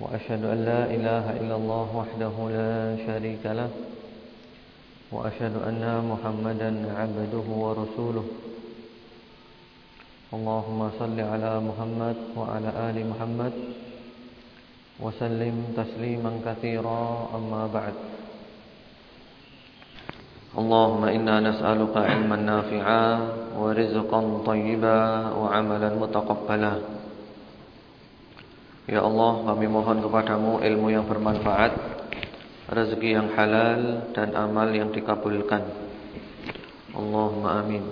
وأشهد أن لا إله إلا الله وحده لا شريك له وأشهد أن محمدا عبده ورسوله. اللهم صل على محمد وعلى آل محمد وسلم تسليما كثيرا. أما بعد اللهم إنا نسألك علما نافعا ورزقا طيبا وعملا متقبلا. Ya Allah kami mohon kepadamu ilmu yang bermanfaat Rezeki yang halal dan amal yang dikabulkan. Allahumma amin.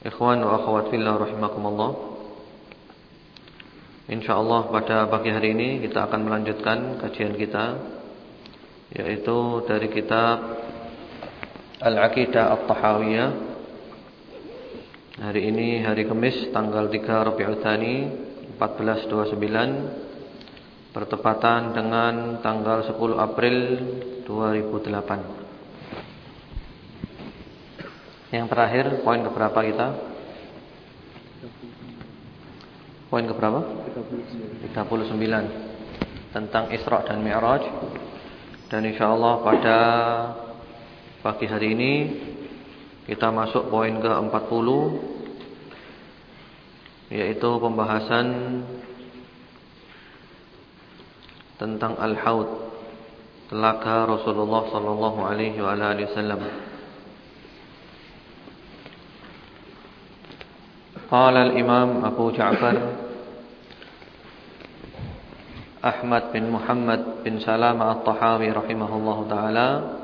Ikhwan wa akhwat fillah rahimakumullah. InsyaAllah pada pagi hari ini kita akan melanjutkan kajian kita Yaitu dari kitab Al-Aqidah At-Tahawiyah. Hari ini hari Kamis tanggal 3 Rabiul Thani 1429 bertepatan dengan tanggal 10 April 2008. Yang terakhir poin keberapa kita? Poin keberapa? 39 tentang Isra dan Mi'raj. Dan insyaallah pada pagi hari ini kita masuk poin ke-40 yaitu pembahasan tentang al-haud telaga Rasulullah sallallahu alaihi wasallam. Qala al-Imam Abu Ja'far Ahmad bin Muhammad bin Salam At-Tahawi rahimahullahu taala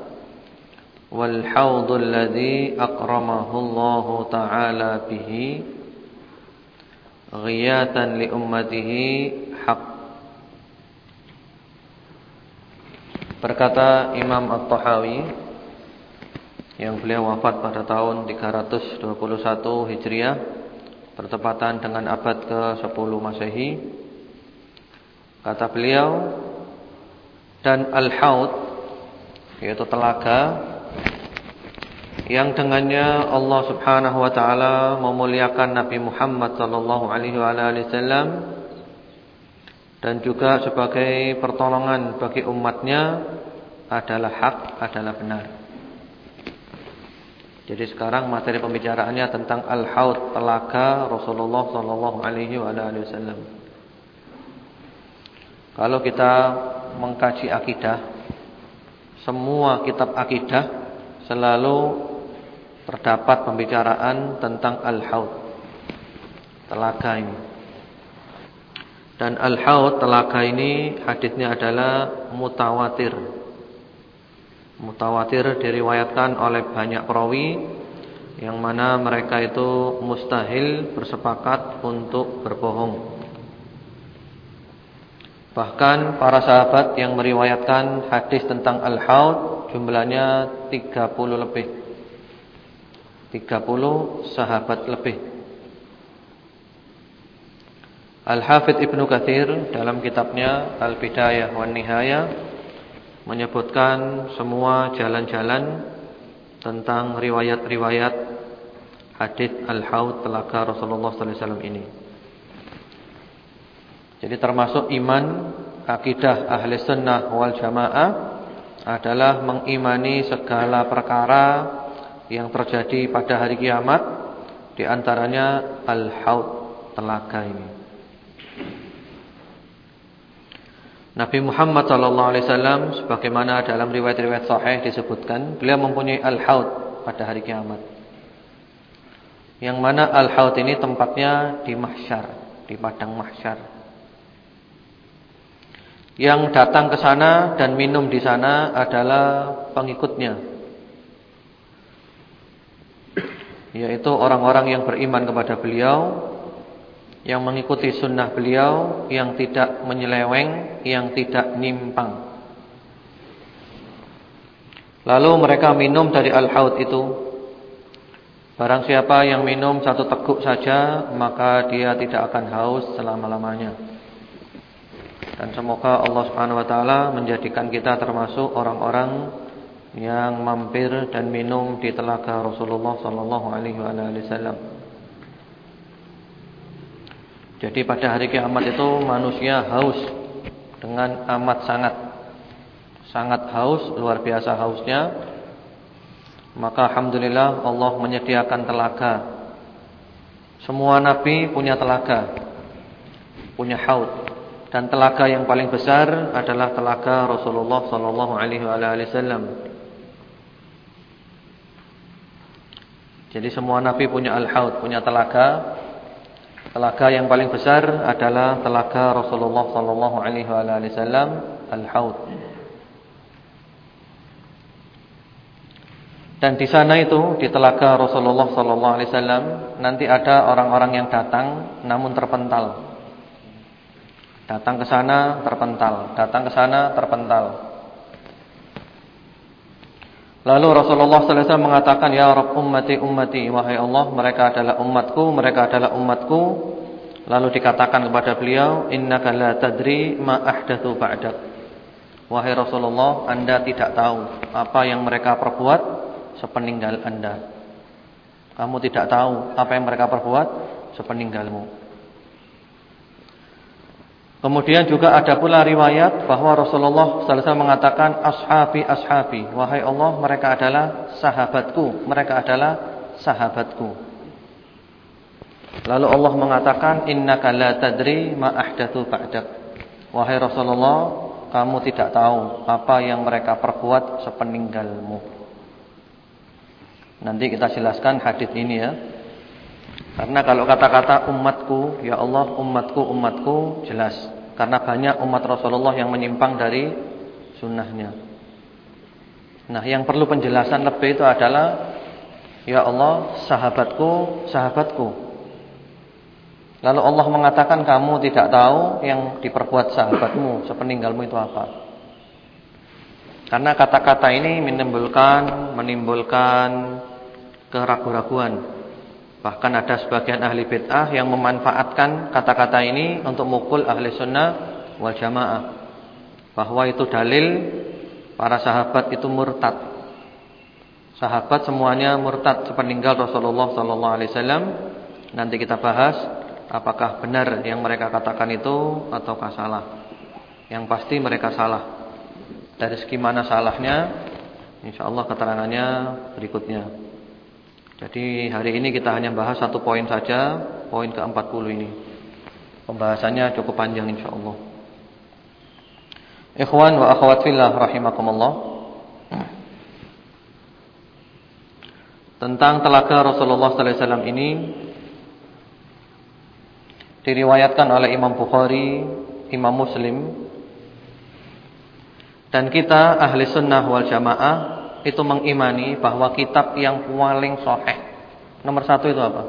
wal haud alladhi akramahu Allah taala bihi ghiyatan li ummatihi haq Berkata Imam At-Tahawi yang beliau wafat pada tahun 321 Hijriah bertepatan dengan abad ke-10 Masehi kata beliau dan al-haud yaitu telaga yang dengannya Allah Subhanahu wa taala memuliakan Nabi Muhammad sallallahu alaihi wasallam dan juga sebagai pertolongan bagi umatnya adalah hak, adalah benar. Jadi sekarang materi pembicaraannya tentang al-haud telaga Rasulullah sallallahu alaihi wasallam. Kalau kita mengkaji akidah, semua kitab akidah selalu terdapat pembicaraan tentang al-haud telaga ini. Dan al-haud telaga ini hadisnya adalah mutawatir. Mutawatir diriwayatkan oleh banyak perawi yang mana mereka itu mustahil bersepakat untuk berbohong. Bahkan para sahabat yang meriwayatkan hadis tentang al-haud jumlahnya 30 lebih. 30 sahabat lebih. Al-Hafidh Ibnu Katsir dalam kitabnya Al-Bidayah wan Nihayah menyebutkan semua jalan-jalan tentang riwayat-riwayat hadis Al-Haud telaga Rasulullah wasallam ini. Jadi termasuk iman akidah ahli sunnah wal jamaah adalah mengimani segala perkara yang terjadi pada hari kiamat di antaranya al-haud telaga ini. Nabi Muhammad sallallahu alaihi wasallam sebagaimana dalam riwayat-riwayat sahih disebutkan, beliau mempunyai al-haud pada hari kiamat. Yang mana al-haud ini tempatnya di mahsyar, di padang mahsyar. Yang datang ke sana dan minum di sana adalah pengikutnya yaitu orang-orang yang beriman kepada beliau yang mengikuti sunnah beliau, yang tidak menyeleweng, yang tidak nyimpang. Lalu mereka minum dari al-haud itu. Barang siapa yang minum satu teguk saja, maka dia tidak akan haus selama-lamanya. Dan semoga Allah Subhanahu wa taala menjadikan kita termasuk orang-orang yang mampir dan minum di telaga Rasulullah sallallahu alaihi wasallam. Jadi pada hari kiamat itu manusia haus dengan amat sangat sangat haus, luar biasa hausnya. Maka alhamdulillah Allah menyediakan telaga. Semua nabi punya telaga. Punya haud. Dan telaga yang paling besar adalah telaga Rasulullah sallallahu alaihi wasallam. Jadi semua nabi punya al-haud, punya telaga Telaga yang paling besar adalah telaga Rasulullah sallallahu alaihi wasallam Al-Haud. Dan di sana itu di telaga Rasulullah sallallahu alaihi wasallam nanti ada orang-orang yang datang namun terpental. Datang ke sana terpental, datang ke sana terpental. Lalu Rasulullah wasallam mengatakan, "Ya Rabb ummati ummati, wahai Allah, mereka adalah umatku, mereka adalah umatku." Lalu dikatakan kepada beliau, "Innaka la tadri ma ahdatsu ba'dak." Wahai Rasulullah, Anda tidak tahu apa yang mereka perbuat sepeninggal Anda. Kamu tidak tahu apa yang mereka perbuat sepeninggalmu. Kemudian juga ada pula riwayat bahwa Rasulullah SAW mengatakan ashabi ashabi, wahai Allah, mereka adalah sahabatku, mereka adalah sahabatku. Lalu Allah mengatakan innaka la tadri ma ahdatsu ba'dak. Wahai Rasulullah, kamu tidak tahu apa yang mereka perbuat sepeninggalmu. Nanti kita jelaskan hadis ini ya. Karena kalau kata-kata umatku, ya Allah umatku umatku jelas. Karena banyak umat Rasulullah yang menyimpang dari sunnahnya. Nah yang perlu penjelasan lebih itu adalah Ya Allah sahabatku, sahabatku. Lalu Allah mengatakan kamu tidak tahu yang diperbuat sahabatmu sepeninggalmu itu apa. Karena kata-kata ini menimbulkan menimbulkan keraguan-raguan. Bahkan ada sebagian ahli bid'ah yang memanfaatkan kata-kata ini untuk mukul ahli sunnah wal jamaah. Bahwa itu dalil para sahabat itu murtad. Sahabat semuanya murtad sepeninggal Rasulullah sallallahu alaihi wasallam. Nanti kita bahas apakah benar yang mereka katakan itu ataukah salah. Yang pasti mereka salah. Dari segi mana salahnya? Insyaallah keterangannya berikutnya. Jadi hari ini kita hanya bahas satu poin saja, poin ke-40 ini. Pembahasannya cukup panjang insyaallah. Ikhwan wa akhwat fillah rahimakumullah. Tentang telaga Rasulullah sallallahu alaihi wasallam ini diriwayatkan oleh Imam Bukhari, Imam Muslim dan kita ahli sunnah wal jamaah itu mengimani bahwa kitab yang paling sahih nomor satu itu apa?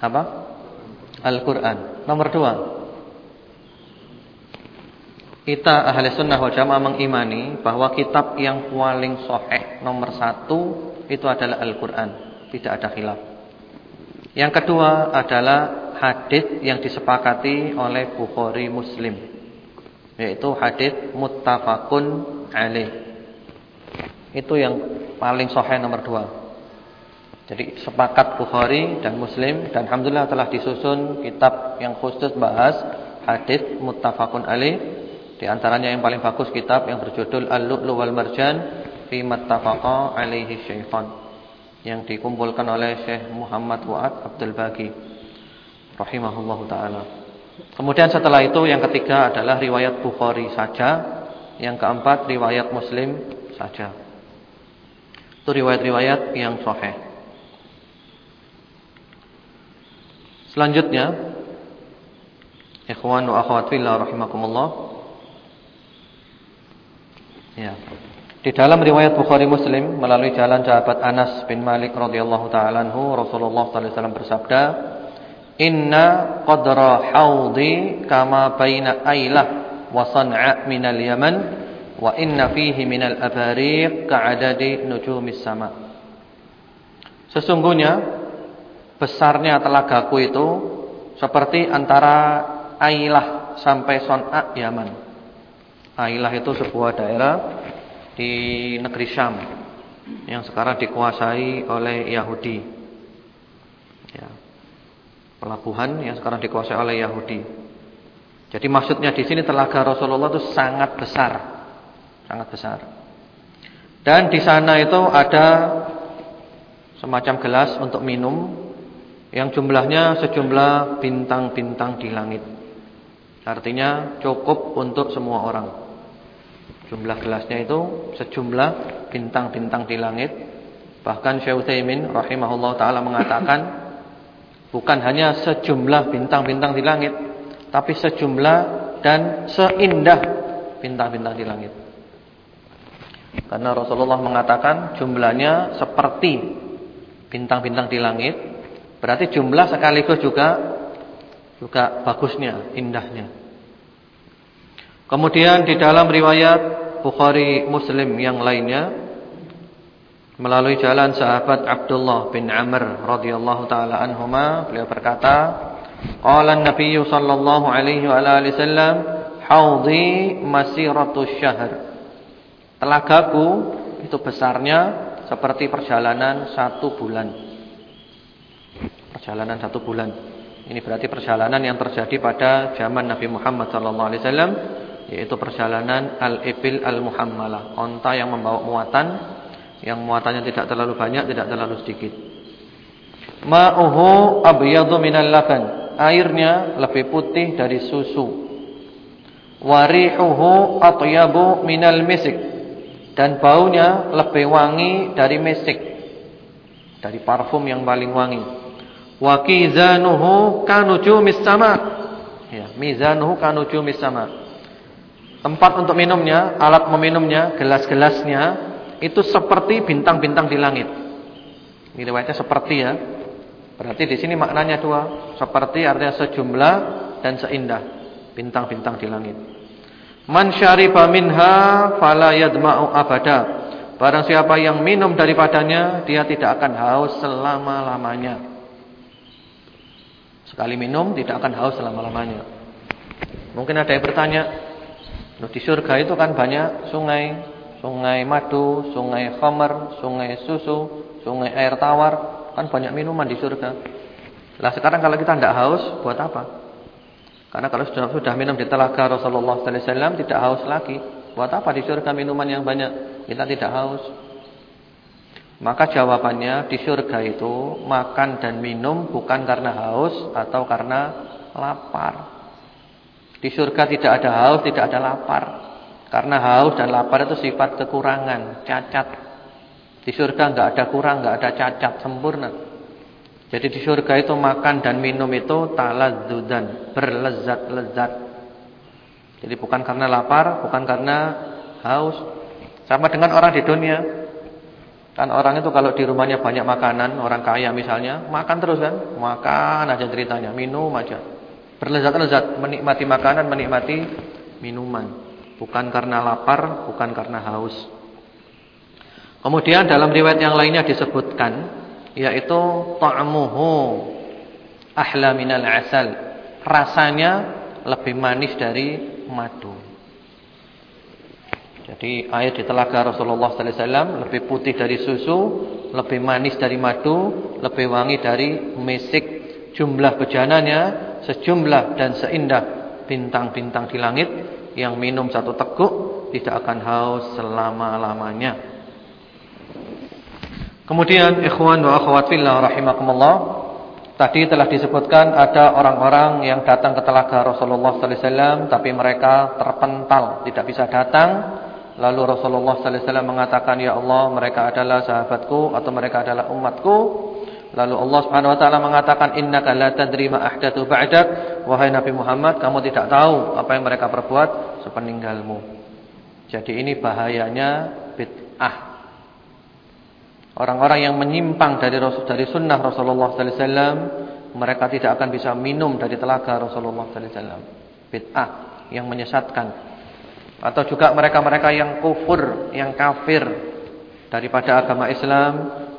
Apa? Al-Quran. Nomor dua, kita ahli sunnah wal jamaah mengimani bahwa kitab yang paling sahih nomor satu itu adalah Al-Quran. Tidak ada khilaf. Yang kedua adalah hadis yang disepakati oleh Bukhari Muslim, yaitu hadis muttafaqun alaih. Itu yang paling sahih nomor dua. Jadi sepakat Bukhari dan Muslim dan alhamdulillah telah disusun kitab yang khusus bahas hadis muttafaqun alaih. Di antaranya yang paling bagus kitab yang berjudul Al-Lu'lu' wal Marjan fi mattafaqa alaihi syaikhan yang dikumpulkan oleh Syekh Muhammad Fuad Abdul Baqi rahimahullahu taala. Kemudian setelah itu yang ketiga adalah riwayat Bukhari saja, yang keempat riwayat Muslim saja. Itu riwayat-riwayat yang sahih. Selanjutnya, ikhwan wa akhwat fillah rahimakumullah. Ya. Di dalam riwayat Bukhari Muslim melalui jalan sahabat Anas bin Malik radhiyallahu taala anhu Rasulullah sallallahu alaihi wasallam bersabda, inna qadra haudi kama baina Ailah wa San'a minal Yaman wa inna fihi minal abariq ka'adadi nujumis sama Sesungguhnya besarnya telagaku itu seperti antara Ailah sampai San'a Yaman. Ailah itu sebuah daerah di negeri Syam yang sekarang dikuasai oleh Yahudi. Ya. Pelabuhan yang sekarang dikuasai oleh Yahudi. Jadi maksudnya di sini telaga Rasulullah itu sangat besar. Sangat besar. Dan di sana itu ada semacam gelas untuk minum yang jumlahnya sejumlah bintang-bintang di langit. Artinya cukup untuk semua orang. Jumlah gelasnya itu sejumlah bintang-bintang di langit. Bahkan Syekh Utsaimin rahimahullah taala mengatakan bukan hanya sejumlah bintang-bintang di langit, tapi sejumlah dan seindah bintang-bintang di langit. Karena Rasulullah mengatakan jumlahnya seperti bintang-bintang di langit, berarti jumlah sekaligus juga juga bagusnya, indahnya. Kemudian di dalam riwayat Bukhari Muslim yang lainnya melalui jalan sahabat Abdullah bin Amr radhiyallahu taala anhuma beliau berkata qala an-nabiy sallallahu alaihi wa alihi wasallam haudhi masiratu syahr telagaku itu besarnya seperti perjalanan satu bulan perjalanan satu bulan ini berarti perjalanan yang terjadi pada zaman Nabi Muhammad wasallam yaitu perjalanan al-ibil al-muhammalah, onta yang membawa muatan yang muatannya tidak terlalu banyak, tidak terlalu sedikit. Ma'uhu abyadu minal laban. Airnya lebih putih dari susu. Warihuhu atyabu minal misik. Dan baunya lebih wangi dari misik. Dari parfum yang paling wangi. Wa kizanuhu kanujumis sama. Ya, mizanuhu kanujumis sama. Tempat untuk minumnya, alat meminumnya, gelas-gelasnya itu seperti bintang-bintang di langit. Ini riwayatnya seperti ya. Berarti di sini maknanya dua, seperti artinya sejumlah dan seindah bintang-bintang di langit. Man syariba minha fala yadma'u abada. Barang siapa yang minum daripadanya, dia tidak akan haus selama-lamanya. Sekali minum tidak akan haus selama-lamanya. Mungkin ada yang bertanya, Nah, di surga itu kan banyak sungai, sungai madu, sungai khamar, sungai susu, sungai air tawar, kan banyak minuman di surga. Lah sekarang kalau kita tidak haus, buat apa? Karena kalau sudah sudah minum di telaga Rasulullah sallallahu alaihi wasallam tidak haus lagi. Buat apa di surga minuman yang banyak? Kita tidak haus. Maka jawabannya di surga itu makan dan minum bukan karena haus atau karena lapar. Di surga tidak ada haus, tidak ada lapar. Karena haus dan lapar itu sifat kekurangan, cacat. Di surga enggak ada kurang, enggak ada cacat, sempurna. Jadi di surga itu makan dan minum itu taladzudan, berlezat-lezat. Jadi bukan karena lapar, bukan karena haus. Sama dengan orang di dunia. Kan orang itu kalau di rumahnya banyak makanan, orang kaya misalnya, makan terus kan? Makan aja ceritanya, minum aja. Berlezat-lezat menikmati makanan, menikmati minuman. Bukan karena lapar, bukan karena haus. Kemudian dalam riwayat yang lainnya disebutkan yaitu ta'muhu ahla minal asal. Rasanya lebih manis dari madu. Jadi air di telaga Rasulullah sallallahu alaihi wasallam lebih putih dari susu, lebih manis dari madu, lebih wangi dari mesik. Jumlah bejananya sejumlah dan seindah bintang-bintang di langit yang minum satu teguk tidak akan haus selama-lamanya. Kemudian ikhwan wa akhwat fillah rahimakumullah, tadi telah disebutkan ada orang-orang yang datang ke telaga Rasulullah sallallahu alaihi wasallam tapi mereka terpental, tidak bisa datang. Lalu Rasulullah sallallahu alaihi wasallam mengatakan, "Ya Allah, mereka adalah sahabatku atau mereka adalah umatku." Lalu Allah Subhanahu wa taala mengatakan innaka la tadri ma ahdatsu ba'dak wahai Nabi Muhammad kamu tidak tahu apa yang mereka perbuat sepeninggalmu. Jadi ini bahayanya bid'ah. Orang-orang yang menyimpang dari Rasul dari sunnah Rasulullah sallallahu alaihi wasallam mereka tidak akan bisa minum dari telaga Rasulullah sallallahu alaihi wasallam. Bid'ah yang menyesatkan. Atau juga mereka-mereka yang kufur, yang kafir daripada agama Islam,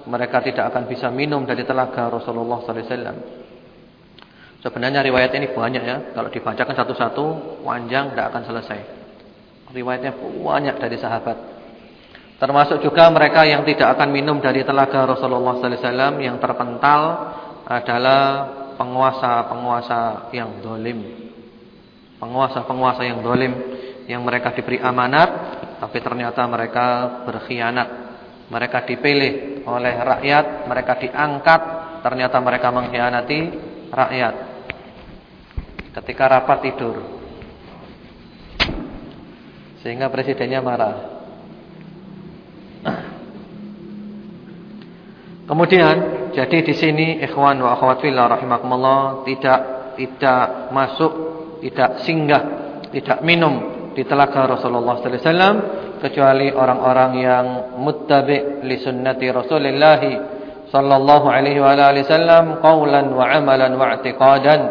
mereka tidak akan bisa minum dari telaga Rasulullah sallallahu alaihi wasallam. Sebenarnya riwayat ini banyak ya. Kalau dibacakan satu-satu, panjang tidak akan selesai. Riwayatnya banyak dari sahabat. Termasuk juga mereka yang tidak akan minum dari telaga Rasulullah sallallahu alaihi wasallam yang terpental adalah penguasa-penguasa yang dolim. Penguasa-penguasa yang dolim yang mereka diberi amanat, tapi ternyata mereka berkhianat. Mereka dipilih oleh rakyat, mereka diangkat, ternyata mereka mengkhianati rakyat ketika rapat tidur. Sehingga presidennya marah. Kemudian, jadi di sini ikhwan wa akhwat fillah rahimakumullah tidak tidak masuk, tidak singgah, tidak minum di telaga Rasulullah sallallahu alaihi wasallam kecuali orang-orang yang muttabi' li sunnati Rasulillah sallallahu alaihi wa alihi wasallam qaulan wa amalan wa i'tiqadan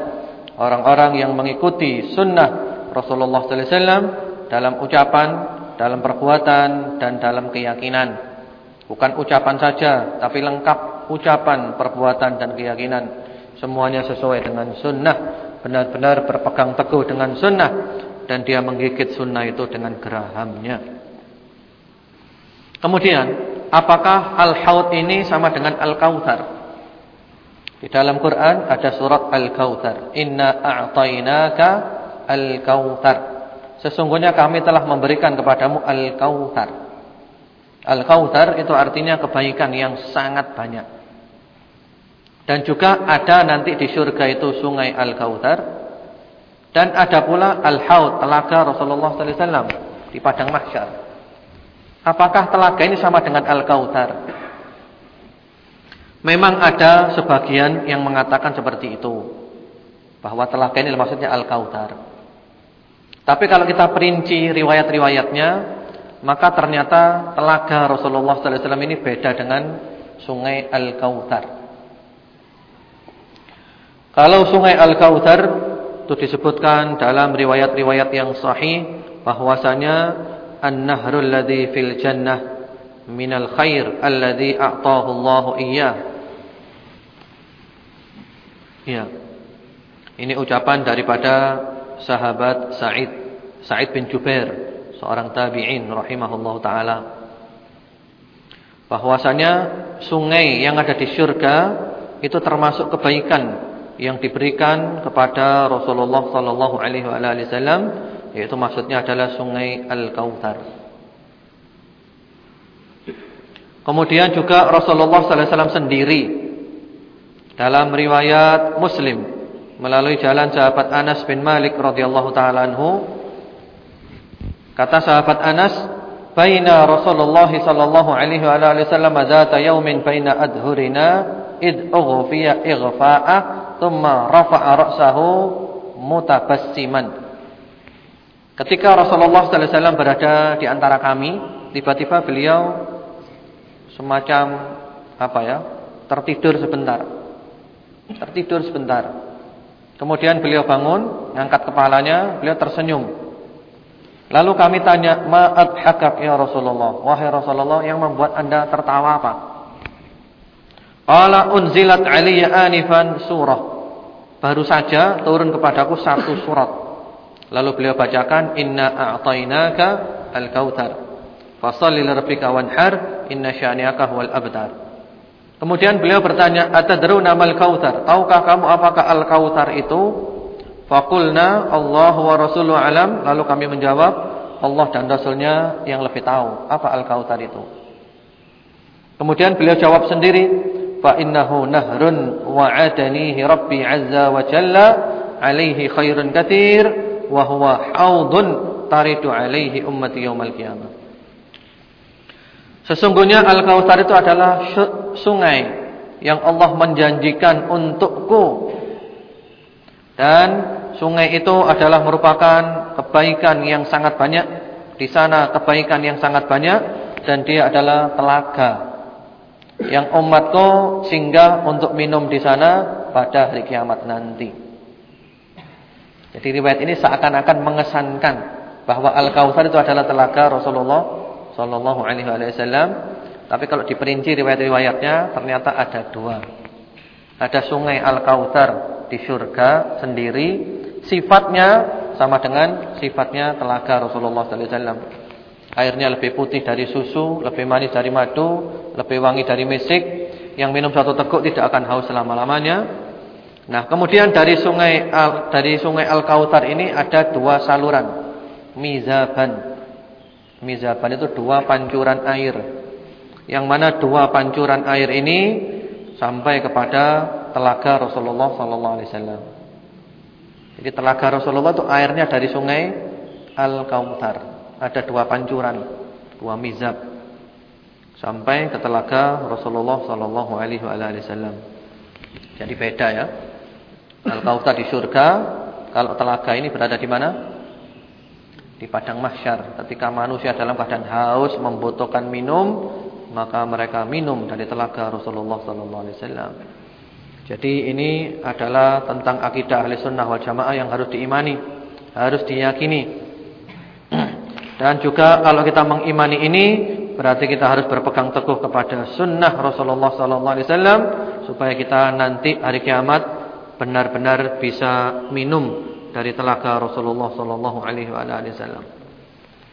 orang-orang yang mengikuti sunnah Rasulullah sallallahu alaihi wasallam dalam ucapan, dalam perbuatan dan dalam keyakinan. Bukan ucapan saja, tapi lengkap ucapan, perbuatan dan keyakinan. Semuanya sesuai dengan sunnah, benar-benar berpegang teguh dengan sunnah dan dia menggigit sunnah itu dengan gerahamnya. Kemudian, apakah al-haud ini sama dengan al-kautsar? Di dalam Quran ada surat Al-Kautsar. Inna a'tainaka Al-Kautsar. Sesungguhnya kami telah memberikan kepadamu Al-Kautsar. Al-Kautsar itu artinya kebaikan yang sangat banyak. Dan juga ada nanti di surga itu sungai Al-Kautsar. Dan ada pula Al-Haud, telaga Rasulullah wasallam di padang mahsyar. Apakah telaga ini sama dengan Al-Kautsar? Memang ada sebagian yang mengatakan seperti itu. Bahwa telaga ini maksudnya Al-Kautsar. Tapi kalau kita perinci riwayat-riwayatnya, maka ternyata telaga Rasulullah wasallam ini beda dengan Sungai Al-Kautsar. Kalau Sungai Al-Kautsar itu disebutkan dalam riwayat-riwayat yang sahih bahwasanya an-nahrul ladzi fil jannah minal khair alladzi a'tahu Allah iyyah Ya. Ini ucapan daripada sahabat Sa'id Sa'id bin Jubair, seorang tabi'in rahimahullah taala. Bahwasanya sungai yang ada di surga itu termasuk kebaikan yang diberikan kepada Rasulullah sallallahu alaihi wasallam yaitu maksudnya adalah sungai Al-Kautsar. Kemudian juga Rasulullah sallallahu alaihi wasallam sendiri dalam riwayat Muslim melalui jalan sahabat Anas bin Malik radhiyallahu taala anhu kata sahabat Anas baina Rasulullah sallallahu alaihi wa alihi wasallam zata yaumin baina adhurina id ughfiya ighfa'a thumma rafa'a ra'sahu mutabassiman Ketika Rasulullah sallallahu alaihi wasallam berada di antara kami tiba-tiba beliau semacam apa ya tertidur sebentar Tertidur sebentar. Kemudian beliau bangun, ngangkat kepalanya, beliau tersenyum. Lalu kami tanya, "Ma adhakak ya Rasulullah?" Wahai Rasulullah, yang membuat Anda tertawa apa? Qala unzilat 'alayya anifan surah. Baru saja turun kepadaku satu surat. Lalu beliau bacakan, "Inna a'tainaka al-kautsar. Fashalli li rabbika wanhar, inna syani'aka huwal abtar." Kemudian beliau bertanya, "Atadruna mal kautsar?" Tahukah kamu apakah al-kautsar itu? Faqulna Allah wa rasuluhu alam. Lalu kami menjawab, Allah dan Rasulnya yang lebih tahu apa al-kautsar itu. Kemudian beliau jawab sendiri, "Fa innahu nahrun wa'adanihi Rabbi 'azza wa jalla 'alaihi khairun katsir wa huwa haudun taridu 'alaihi ummati yaumal qiyamah." Sesungguhnya Al-Kautsar itu adalah sungai yang Allah menjanjikan untukku. Dan sungai itu adalah merupakan kebaikan yang sangat banyak. Di sana kebaikan yang sangat banyak dan dia adalah telaga. yang umatku singgah untuk minum di sana pada hari kiamat nanti. Jadi riwayat ini seakan-akan mengesankan bahwa Al-Kautsar itu adalah telaga Rasulullah sallallahu alaihi wasallam. Tapi kalau diperinci riwayat-riwayatnya ternyata ada dua. Ada sungai Al-Kautsar di surga sendiri, sifatnya sama dengan sifatnya telaga Rasulullah sallallahu alaihi wasallam. Airnya lebih putih dari susu, lebih manis dari madu, lebih wangi dari misik. Yang minum satu teguk tidak akan haus selama-lamanya. Nah, kemudian dari sungai Al, dari sungai Al-Kautsar ini ada dua saluran. Mizaban. Mizaban itu dua pancuran air. Yang mana dua pancuran air ini sampai kepada telaga Rasulullah sallallahu alaihi wasallam. Jadi telaga Rasulullah itu airnya dari sungai Al-Kautsar ada dua pancuran, dua mizab sampai ke telaga Rasulullah sallallahu alaihi wasallam. Jadi beda ya. Al-Kautsar di surga, kalau telaga ini berada di mana? Di padang mahsyar. Ketika manusia dalam keadaan haus membutuhkan minum, maka mereka minum dari telaga Rasulullah sallallahu alaihi wasallam. Jadi ini adalah tentang akidah ahli sunnah wal jamaah yang harus diimani, harus diyakini. Dan juga kalau kita mengimani ini berarti kita harus berpegang teguh kepada sunnah Rasulullah wasallam supaya kita nanti hari kiamat benar-benar bisa minum dari telaga Rasulullah wasallam.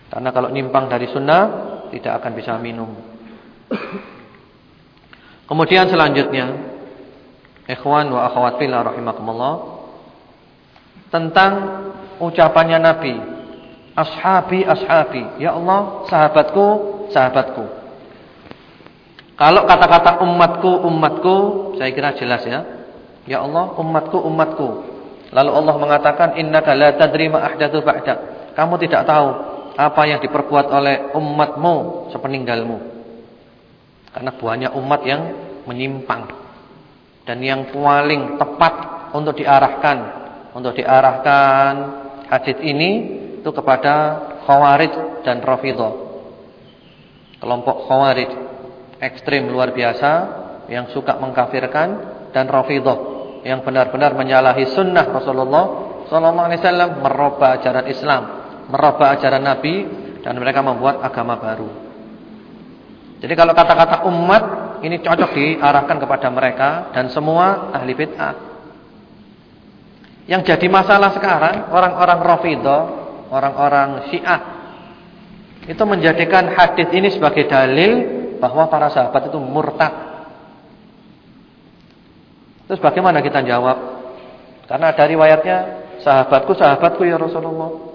Karena kalau nimpang dari sunnah tidak akan bisa minum. Kemudian selanjutnya ikhwan wa akhwat fillah rahimakumullah tentang ucapannya Nabi Ashabi, ashabi. Ya Allah, sahabatku, sahabatku. Kalau kata-kata umatku, umatku, saya kira jelas ya. Ya Allah, umatku, umatku. Lalu Allah mengatakan, Innaka la tadri ma ahdathu ba'dak. Kamu tidak tahu apa yang diperbuat oleh umatmu sepeninggalmu. Karena buahnya umat yang menyimpang. Dan yang paling tepat untuk diarahkan. Untuk diarahkan hadis ini itu kepada Khawarij dan Rafidhah. Kelompok Khawarij ekstrim luar biasa yang suka mengkafirkan dan Rafidhah yang benar-benar menyalahi sunnah Rasulullah sallallahu alaihi wasallam, merubah ajaran Islam, merubah ajaran Nabi dan mereka membuat agama baru. Jadi kalau kata-kata umat ini cocok diarahkan kepada mereka dan semua ahli bid'ah. Yang jadi masalah sekarang orang-orang Rafidhah orang-orang Syiah itu menjadikan hadis ini sebagai dalil bahwa para sahabat itu murtad. Terus bagaimana kita jawab? Karena dari riwayatnya sahabatku sahabatku ya Rasulullah.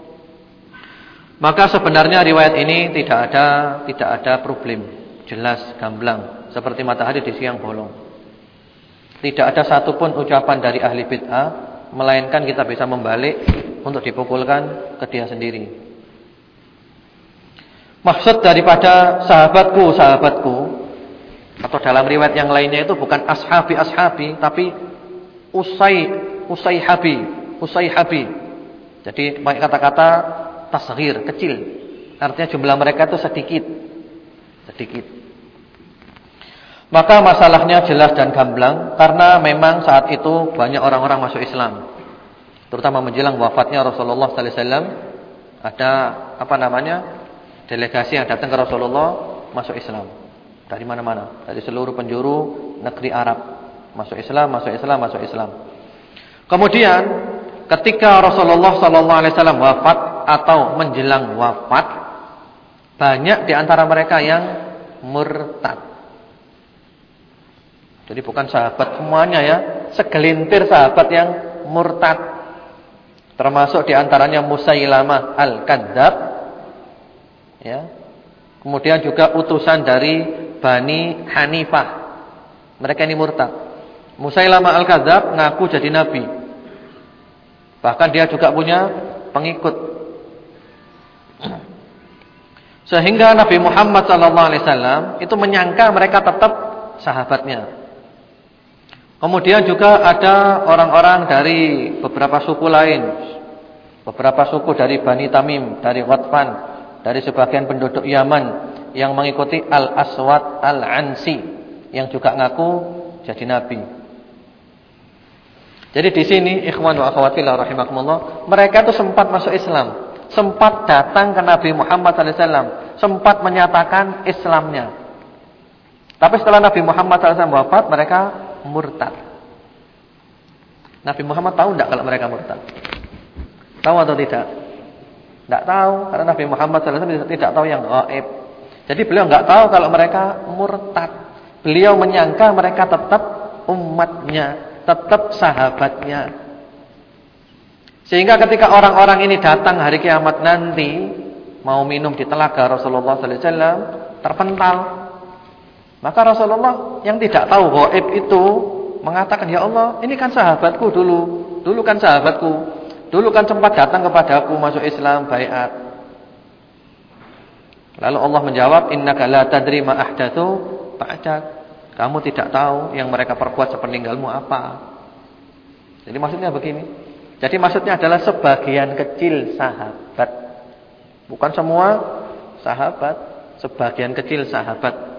Maka sebenarnya riwayat ini tidak ada tidak ada problem, jelas gamblang seperti matahari di siang bolong. Tidak ada satupun ucapan dari ahli bid'ah melainkan kita bisa membalik untuk dipukulkan ke dia sendiri. Maksud daripada sahabatku, sahabatku atau dalam riwayat yang lainnya itu bukan ashabi ashabi tapi usai usai habi, usai habi. Jadi kata-kata tasghir, kecil. Artinya jumlah mereka itu sedikit. Sedikit. Maka masalahnya jelas dan gamblang karena memang saat itu banyak orang-orang masuk Islam terutama menjelang wafatnya Rasulullah sallallahu alaihi wasallam ada apa namanya? delegasi yang datang ke Rasulullah masuk Islam. Dari mana-mana, dari seluruh penjuru negeri Arab. Masuk Islam, masuk Islam, masuk Islam. Kemudian ketika Rasulullah sallallahu alaihi wasallam wafat atau menjelang wafat, banyak di antara mereka yang murtad. Jadi bukan sahabat semuanya ya, segelintir sahabat yang murtad. Termasuk di antaranya Musailamah Al-Kadzab. Ya. Kemudian juga utusan dari Bani Hanifah. Mereka ini murtad. Musailamah Al-Kadzab ngaku jadi nabi. Bahkan dia juga punya pengikut. Sehingga Nabi Muhammad SAW itu menyangka mereka tetap sahabatnya. Kemudian juga ada orang-orang dari beberapa suku lain. Beberapa suku dari Bani Tamim, dari Watfan, dari sebagian penduduk Yaman yang mengikuti Al-Aswad Al-Ansi. yang juga ngaku jadi nabi. Jadi di sini ikhwan wa akhwat fillah rahimakumullah, mereka itu sempat masuk Islam, sempat datang ke Nabi Muhammad SAW, sempat menyatakan Islamnya. Tapi setelah Nabi Muhammad SAW wafat, mereka murtad. Nabi Muhammad tahu tidak kalau mereka murtad? Tahu atau tidak? Tidak tahu karena Nabi Muhammad SAW tidak tahu yang gaib. Jadi beliau nggak tahu kalau mereka murtad. Beliau menyangka mereka tetap umatnya, tetap sahabatnya. Sehingga ketika orang-orang ini datang hari kiamat nanti mau minum di telaga Rasulullah wasallam terpental. Maka Rasulullah yang tidak tahu gaib itu mengatakan, "Ya Allah, ini kan sahabatku dulu. Dulu kan sahabatku. Dulu kan sempat datang kepadaku masuk Islam, baiat." Lalu Allah menjawab, "Innaka la tadri ma ahdatsu ba'dak." Kamu tidak tahu yang mereka perbuat sepeninggalmu apa. Jadi maksudnya begini. Jadi maksudnya adalah sebagian kecil sahabat. Bukan semua sahabat, sebagian kecil sahabat.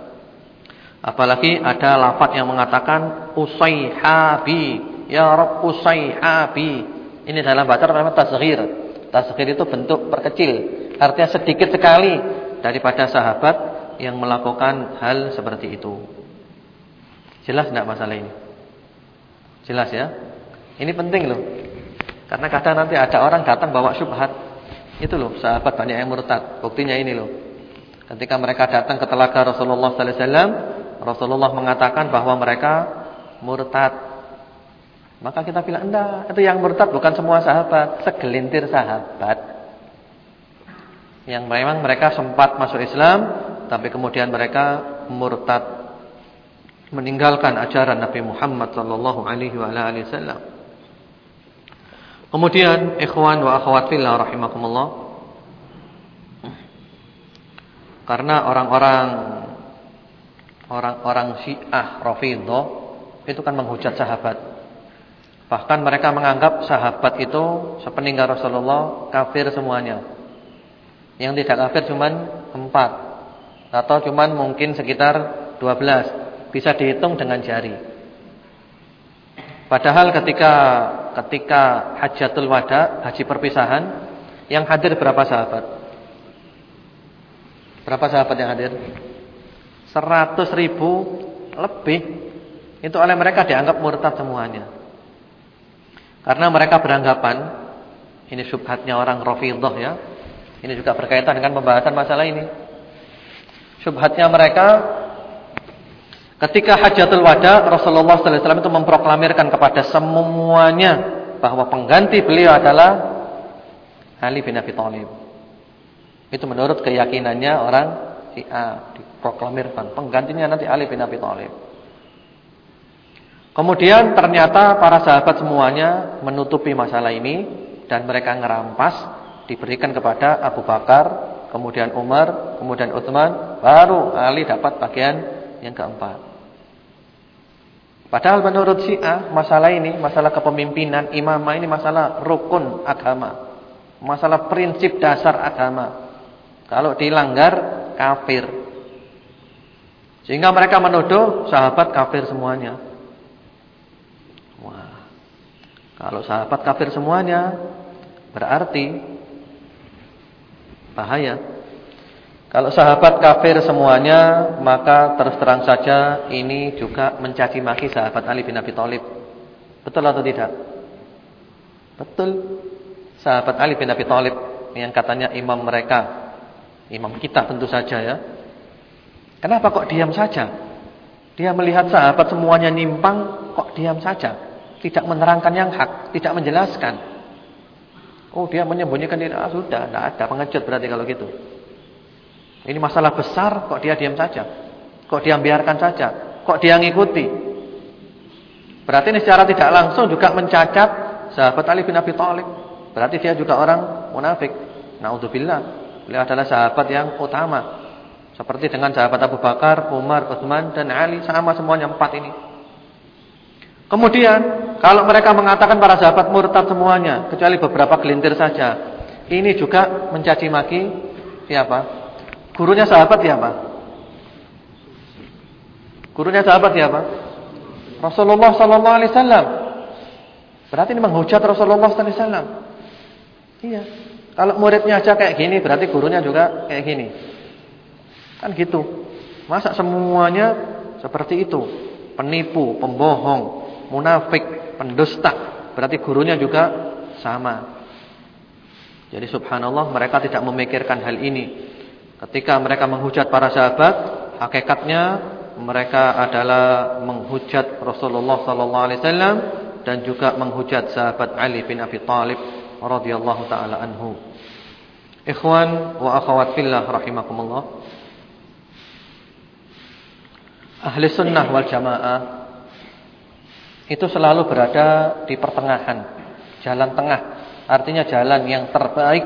Apalagi ada lafaz yang mengatakan usaihabi, ya Rabb usaihabi. Ini dalam bahasa namanya tasghir. Tasghir itu bentuk perkecil, artinya sedikit sekali daripada sahabat yang melakukan hal seperti itu. Jelas enggak masalah ini? Jelas ya? Ini penting loh. Karena kadang nanti ada orang datang bawa syubhat. Itu loh, sahabat banyak yang murtad. Buktinya ini loh. Ketika mereka datang ke telaga Rasulullah sallallahu alaihi wasallam, Rasulullah mengatakan bahwa mereka murtad. Maka kita bilang, "Enggak, itu yang murtad bukan semua sahabat, segelintir sahabat." Yang memang mereka sempat masuk Islam, tapi kemudian mereka murtad meninggalkan ajaran Nabi Muhammad sallallahu alaihi wasallam. Kemudian ikhwan wa akhwat fillah rahimakumullah. Karena orang-orang orang-orang Syiah Rafidhah itu kan menghujat sahabat. Bahkan mereka menganggap sahabat itu sepeninggal Rasulullah kafir semuanya. Yang tidak kafir cuma empat atau cuma mungkin sekitar dua belas, bisa dihitung dengan jari. Padahal ketika ketika Hajatul Wada, haji perpisahan, yang hadir berapa sahabat? Berapa sahabat yang hadir? 100 ribu lebih. Itu oleh mereka dianggap murtad semuanya. Karena mereka beranggapan ini syubhatnya orang Rafidhah ya. Ini juga berkaitan dengan pembahasan masalah ini. Syubhatnya mereka Ketika hajatul wada Rasulullah wasallam itu memproklamirkan kepada semuanya bahwa pengganti beliau adalah Ali bin Abi Thalib. Itu menurut keyakinannya orang Syiah diproklamirkan penggantinya nanti Ali bin Abi Thalib. Kemudian ternyata para sahabat semuanya menutupi masalah ini dan mereka ngerampas diberikan kepada Abu Bakar, kemudian Umar, kemudian Utsman, baru Ali dapat bagian yang keempat. Padahal menurut Syiah masalah ini, masalah kepemimpinan imamah ini masalah rukun agama. Masalah prinsip dasar agama. Kalau dilanggar kafir. Sehingga mereka menuduh sahabat kafir semuanya. Wah. Kalau sahabat kafir semuanya berarti bahaya. Kalau sahabat kafir semuanya, maka terus terang saja ini juga mencaci maki sahabat Ali bin Abi Thalib. Betul atau tidak? Betul. Sahabat Ali bin Abi Thalib yang katanya imam mereka, imam kita tentu saja ya. Kenapa kok diam saja? Dia melihat sahabat semuanya nimpang, kok diam saja? Tidak menerangkan yang hak, tidak menjelaskan. Oh, dia menyembunyikan diri. Ah, sudah, tidak ada pengecut berarti kalau gitu. Ini masalah besar kok dia diam saja. Kok dia biarkan saja. Kok dia ngikuti. Berarti ini secara tidak langsung juga mencacat sahabat Ali bin Abi Thalib. Berarti dia juga orang munafik. Nauzubillah. Beliau adalah sahabat yang utama. Seperti dengan sahabat Abu Bakar, Umar, Utsman dan Ali sama semuanya empat ini. Kemudian kalau mereka mengatakan para sahabat murtad semuanya kecuali beberapa gelintir saja. Ini juga mencaci maki siapa? Gurunya sahabat ya apa? Gurunya sahabat siapa? Rasulullah sallallahu alaihi wasallam. Berarti ini menghujat Rasulullah sallallahu alaihi wasallam. Iya. Kalau muridnya aja kayak gini, berarti gurunya juga kayak gini. Kan gitu. Masa semuanya seperti itu? Penipu, pembohong, munafik, pendusta. Berarti gurunya juga sama. Jadi subhanallah mereka tidak memikirkan hal ini. Ketika mereka menghujat para sahabat, hakikatnya mereka adalah menghujat Rasulullah sallallahu alaihi wasallam dan juga menghujat sahabat Ali bin Abi Thalib radhiyallahu taala anhu. Ikhwan wa akhwat fillah rahimakumullah. Ahli sunnah wal jamaah itu selalu berada di pertengahan, jalan tengah. Artinya jalan yang terbaik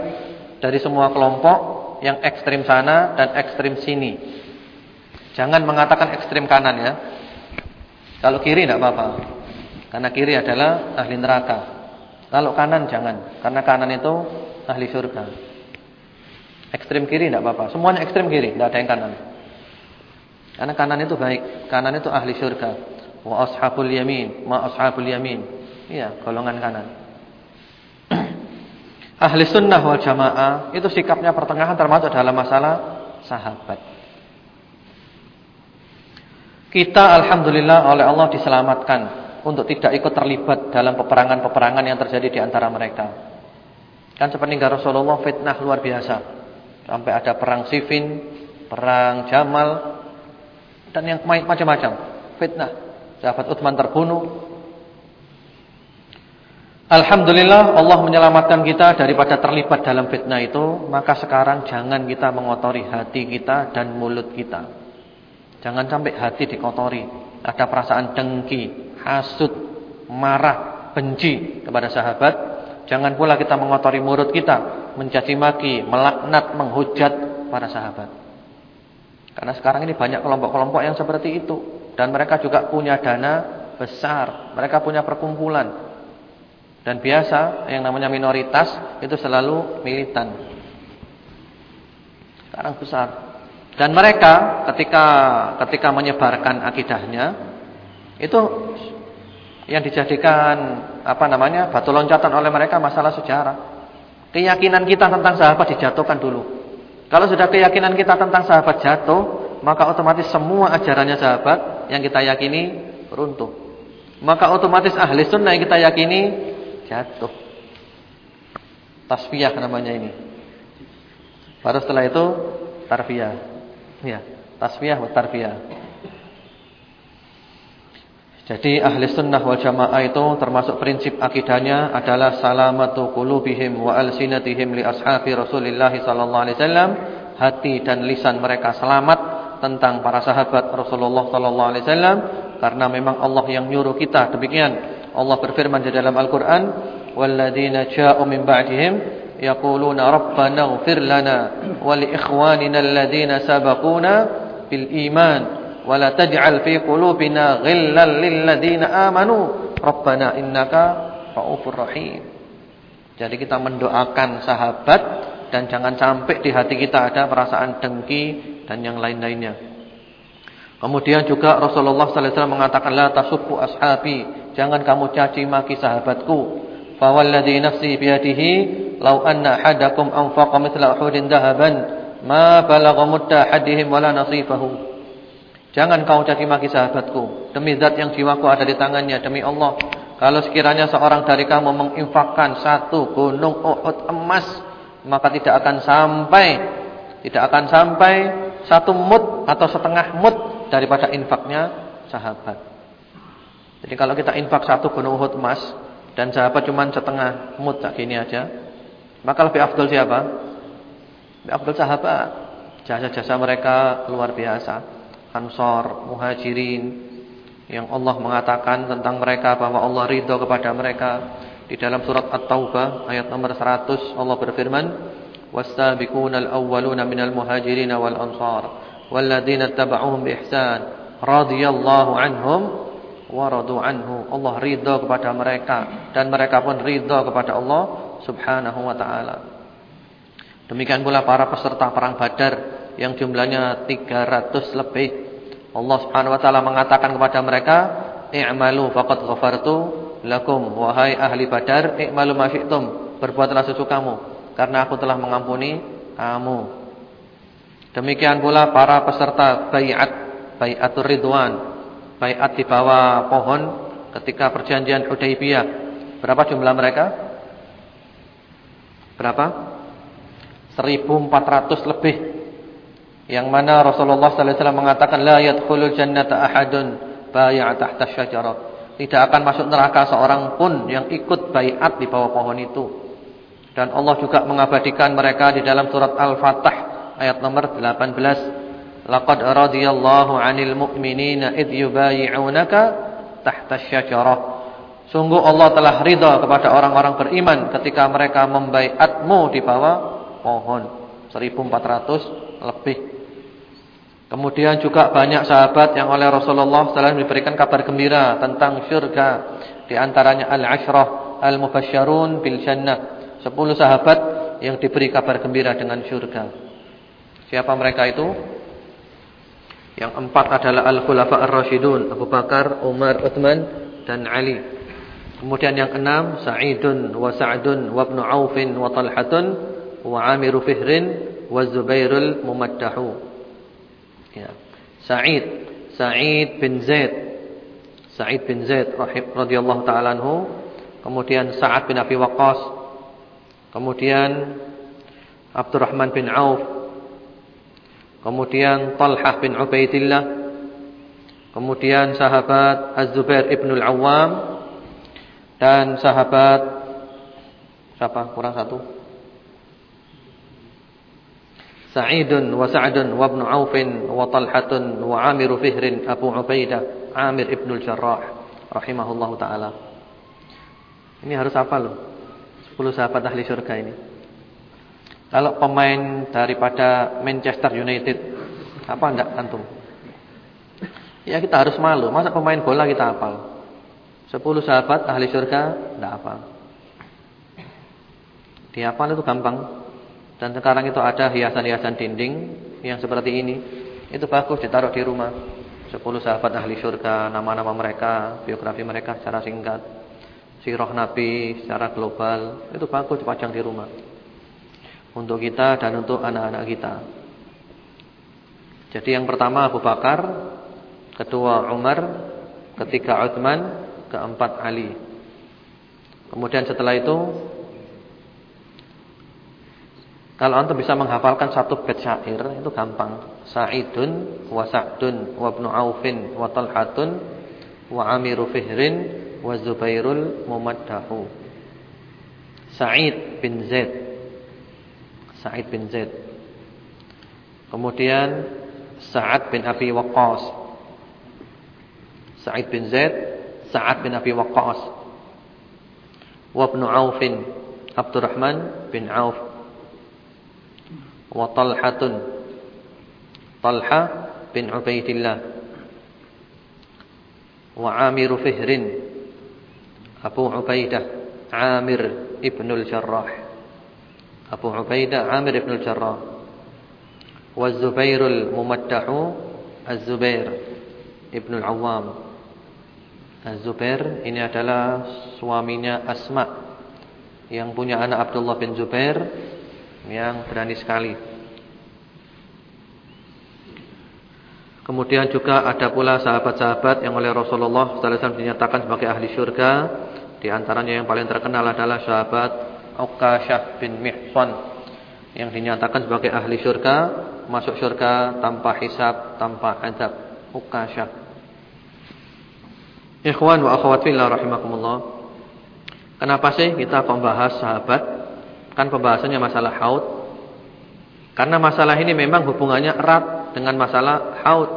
dari semua kelompok yang ekstrim sana dan ekstrim sini. Jangan mengatakan ekstrim kanan ya. Kalau kiri tidak apa-apa. Karena kiri adalah ahli neraka. Kalau kanan jangan, karena kanan itu ahli surga. Ekstrem kiri tidak apa-apa. Semuanya ekstrem kiri, tidak ada yang kanan. Karena kanan itu baik, kanan itu ahli surga. Wa ashabul yamin, ma ashabul yamin. Iya, golongan kanan. ahli sunnah wal jamaah itu sikapnya pertengahan termasuk dalam masalah sahabat. Kita alhamdulillah oleh Allah diselamatkan untuk tidak ikut terlibat dalam peperangan-peperangan yang terjadi di antara mereka. Kan sepeninggal Rasulullah fitnah luar biasa. Sampai ada perang Siffin, perang Jamal dan yang macam-macam. Fitnah. Sahabat Utsman terbunuh. Alhamdulillah Allah menyelamatkan kita daripada terlibat dalam fitnah itu, maka sekarang jangan kita mengotori hati kita dan mulut kita. Jangan sampai hati dikotori. Ada perasaan dengki, hasud, marah, benci kepada sahabat. Jangan pula kita mengotori mulut kita, mencaci maki, melaknat, menghujat para sahabat. Karena sekarang ini banyak kelompok-kelompok yang seperti itu dan mereka juga punya dana besar, mereka punya perkumpulan. Dan biasa yang namanya minoritas itu selalu militan. Sekarang besar. Dan mereka ketika ketika menyebarkan akidahnya itu yang dijadikan apa namanya batu loncatan oleh mereka masalah sejarah. Keyakinan kita tentang sahabat dijatuhkan dulu. Kalau sudah keyakinan kita tentang sahabat jatuh, maka otomatis semua ajarannya sahabat yang kita yakini runtuh. Maka otomatis ahli sunnah yang kita yakini jatuh. Tasfiyah namanya ini. Baru setelah itu tarfiyah. Ya, tasfiyah wa tarfiyah. Jadi ahli sunnah wal jamaah itu termasuk prinsip akidahnya adalah salamatu qulubihim wa alsinatihim li ashabi Rasulillah sallallahu alaihi wasallam. Hati dan lisan mereka selamat tentang para sahabat Rasulullah sallallahu alaihi wasallam karena memang Allah yang nyuruh kita demikian. Allah berfirman di dalam Al-Qur'an, "Walladzina ja'u min ba'dihim yaquluna rabbana ighfir lana wa li ikhwanina alladzina sabaquna bil iman." Taj'al fi qulubina ghillan lil ladzina amanu rabbana innaka raufur rahim. Jadi kita mendoakan sahabat dan jangan sampai di hati kita ada perasaan dengki dan yang lain-lainnya. Kemudian juga Rasulullah sallallahu alaihi wasallam mengatakan la tasubbu ashabi, jangan kamu caci maki sahabatku. Fa walladzi nafsi biyadihi law anna ahadakum anfaqa mithla uhudin dhahaban ma balagha mudda hadihim wala nasifahu. Jangan kau caci maki sahabatku. Demi zat yang jiwaku ada di tangannya. Demi Allah. Kalau sekiranya seorang dari kamu menginfakkan satu gunung Uhud emas. Maka tidak akan sampai. Tidak akan sampai satu mut atau setengah mut daripada infaknya sahabat. Jadi kalau kita infak satu gunung Uhud emas. Dan sahabat cuma setengah mut gini aja. Maka lebih afdol siapa? Lebih afdol sahabat. Jasa-jasa mereka luar biasa. Ansar, Muhajirin yang Allah mengatakan tentang mereka bahwa Allah ridho kepada mereka. Di dalam surat At-Taubah ayat nomor 100 Allah berfirman was-sabiqunal awwaluna minal muhajirin wal ansar walladzina tabauhum bi ihsan radhiyallahu anhum wa radu anhu. Allah ridho kepada mereka dan mereka pun ridho kepada Allah subhanahu wa taala. Demikian pula para peserta perang Badar yang jumlahnya 300 lebih Allah Subhanahu wa taala mengatakan kepada mereka, "I'malu faqad ghafartu lakum." Wahai ahli Badar, i'malu ma syi'tum. Berbuatlah sesukamu karena aku telah mengampuni kamu. Demikian pula para peserta baiat, baiatur ridwan, baiat di bawah pohon ketika perjanjian Hudaybiyah. Berapa jumlah mereka? Berapa? 1400 lebih. Yang mana Rasulullah sallallahu alaihi wasallam mengatakan la yadkhulul jannata ahadun bai'a tahta syajarah. Tidak akan masuk neraka seorang pun yang ikut baiat di bawah pohon itu. Dan Allah juga mengabadikan mereka di dalam surat Al-Fatah ayat nomor 18. Laqad radiyallahu 'anil mu'minina id yubayyi'unaka tahta syajarah. Sungguh Allah telah ridha kepada orang-orang beriman ketika mereka membaiatmu di bawah pohon. 1400 lebih. Kemudian juga banyak sahabat yang oleh Rasulullah SAW diberikan kabar gembira tentang syurga. Di antaranya al-ashrah al-mubasysyarun bil jannah. Sepuluh sahabat yang diberi kabar gembira dengan syurga. Siapa mereka itu? Yang empat adalah Al-Khulafa Ar-Rasyidun, Abu Bakar, Umar, Uthman dan Ali. Kemudian yang enam Sa'idun wa Sa'dun wa Ibnu Aufin wa Talhatun wa Amiru Fihrin wa Zubairul Mumaddahu. Ya. Sa'id, Sa'id bin Zaid. Sa'id bin Zaid radhiyallahu taala anhu. Kemudian Sa'ad bin Abi Waqqas Kemudian Abdurrahman bin Auf Kemudian Talhah bin Ubaidillah Kemudian sahabat Az-Zubair ibn al-Awwam Dan sahabat Siapa? Kurang satu Sa'idun wa Sa'dun wa ibn Aufin wa Talhatun wa Amiru Fihrin Abu Ubaidah Amir ibn al-Jarrah Rahimahullahu ta'ala Ini harus apa loh 10 sahabat ahli surga ini. Kalau pemain daripada Manchester United, apa enggak antum? Ya kita harus malu. Masa pemain bola kita hafal? 10 sahabat ahli surga enggak hafal. Dihafal itu gampang. Dan sekarang itu ada hiasan-hiasan dinding yang seperti ini. Itu bagus ditaruh di rumah. 10 sahabat ahli surga, nama-nama mereka, biografi mereka secara singkat sirah Nabi secara global itu bagus dipajang di rumah untuk kita dan untuk anak-anak kita. Jadi yang pertama Abu Bakar, kedua Umar, ketiga Utsman, keempat Ali. Kemudian setelah itu kalau antum bisa menghafalkan satu bait syair itu gampang. Sa'idun wa Sa'dun wa Ibnu Aufin wa Talhatun wa Amiru Fihrin wa Zubairul Mumaddahu. Sa'id bin Zaid. Sa'id bin Zaid. Kemudian Sa'ad bin Abi Waqqas. Sa'id bin Zaid Sa'ad bin Abi Waqqas. Wa ibn Aufin Abdurrahman bin Auf Wa Talhatun. Talha bin Ubaidillah. Wa Amiru Fihrin. Abu Ubaidah Amir ibn al-Jarrah Abu Ubaidah Amir ibn al-Jarrah wa Zubairul Mumaddahu Az-Zubair ibn al-Awwam Az-Zubair ini adalah suaminya Asma yang punya anak Abdullah bin Zubair yang berani sekali Kemudian juga ada pula sahabat-sahabat yang oleh Rasulullah wasallam dinyatakan sebagai ahli syurga. Di antaranya yang paling terkenal adalah sahabat Uqasyah bin Mihsan yang dinyatakan sebagai ahli syurga, masuk syurga tanpa hisab, tanpa azab. Uqasyah. Ikhwan wa akhwat fillah rahimakumullah. Kenapa sih kita membahas sahabat? Kan pembahasannya masalah haud. Karena masalah ini memang hubungannya erat dengan masalah haud.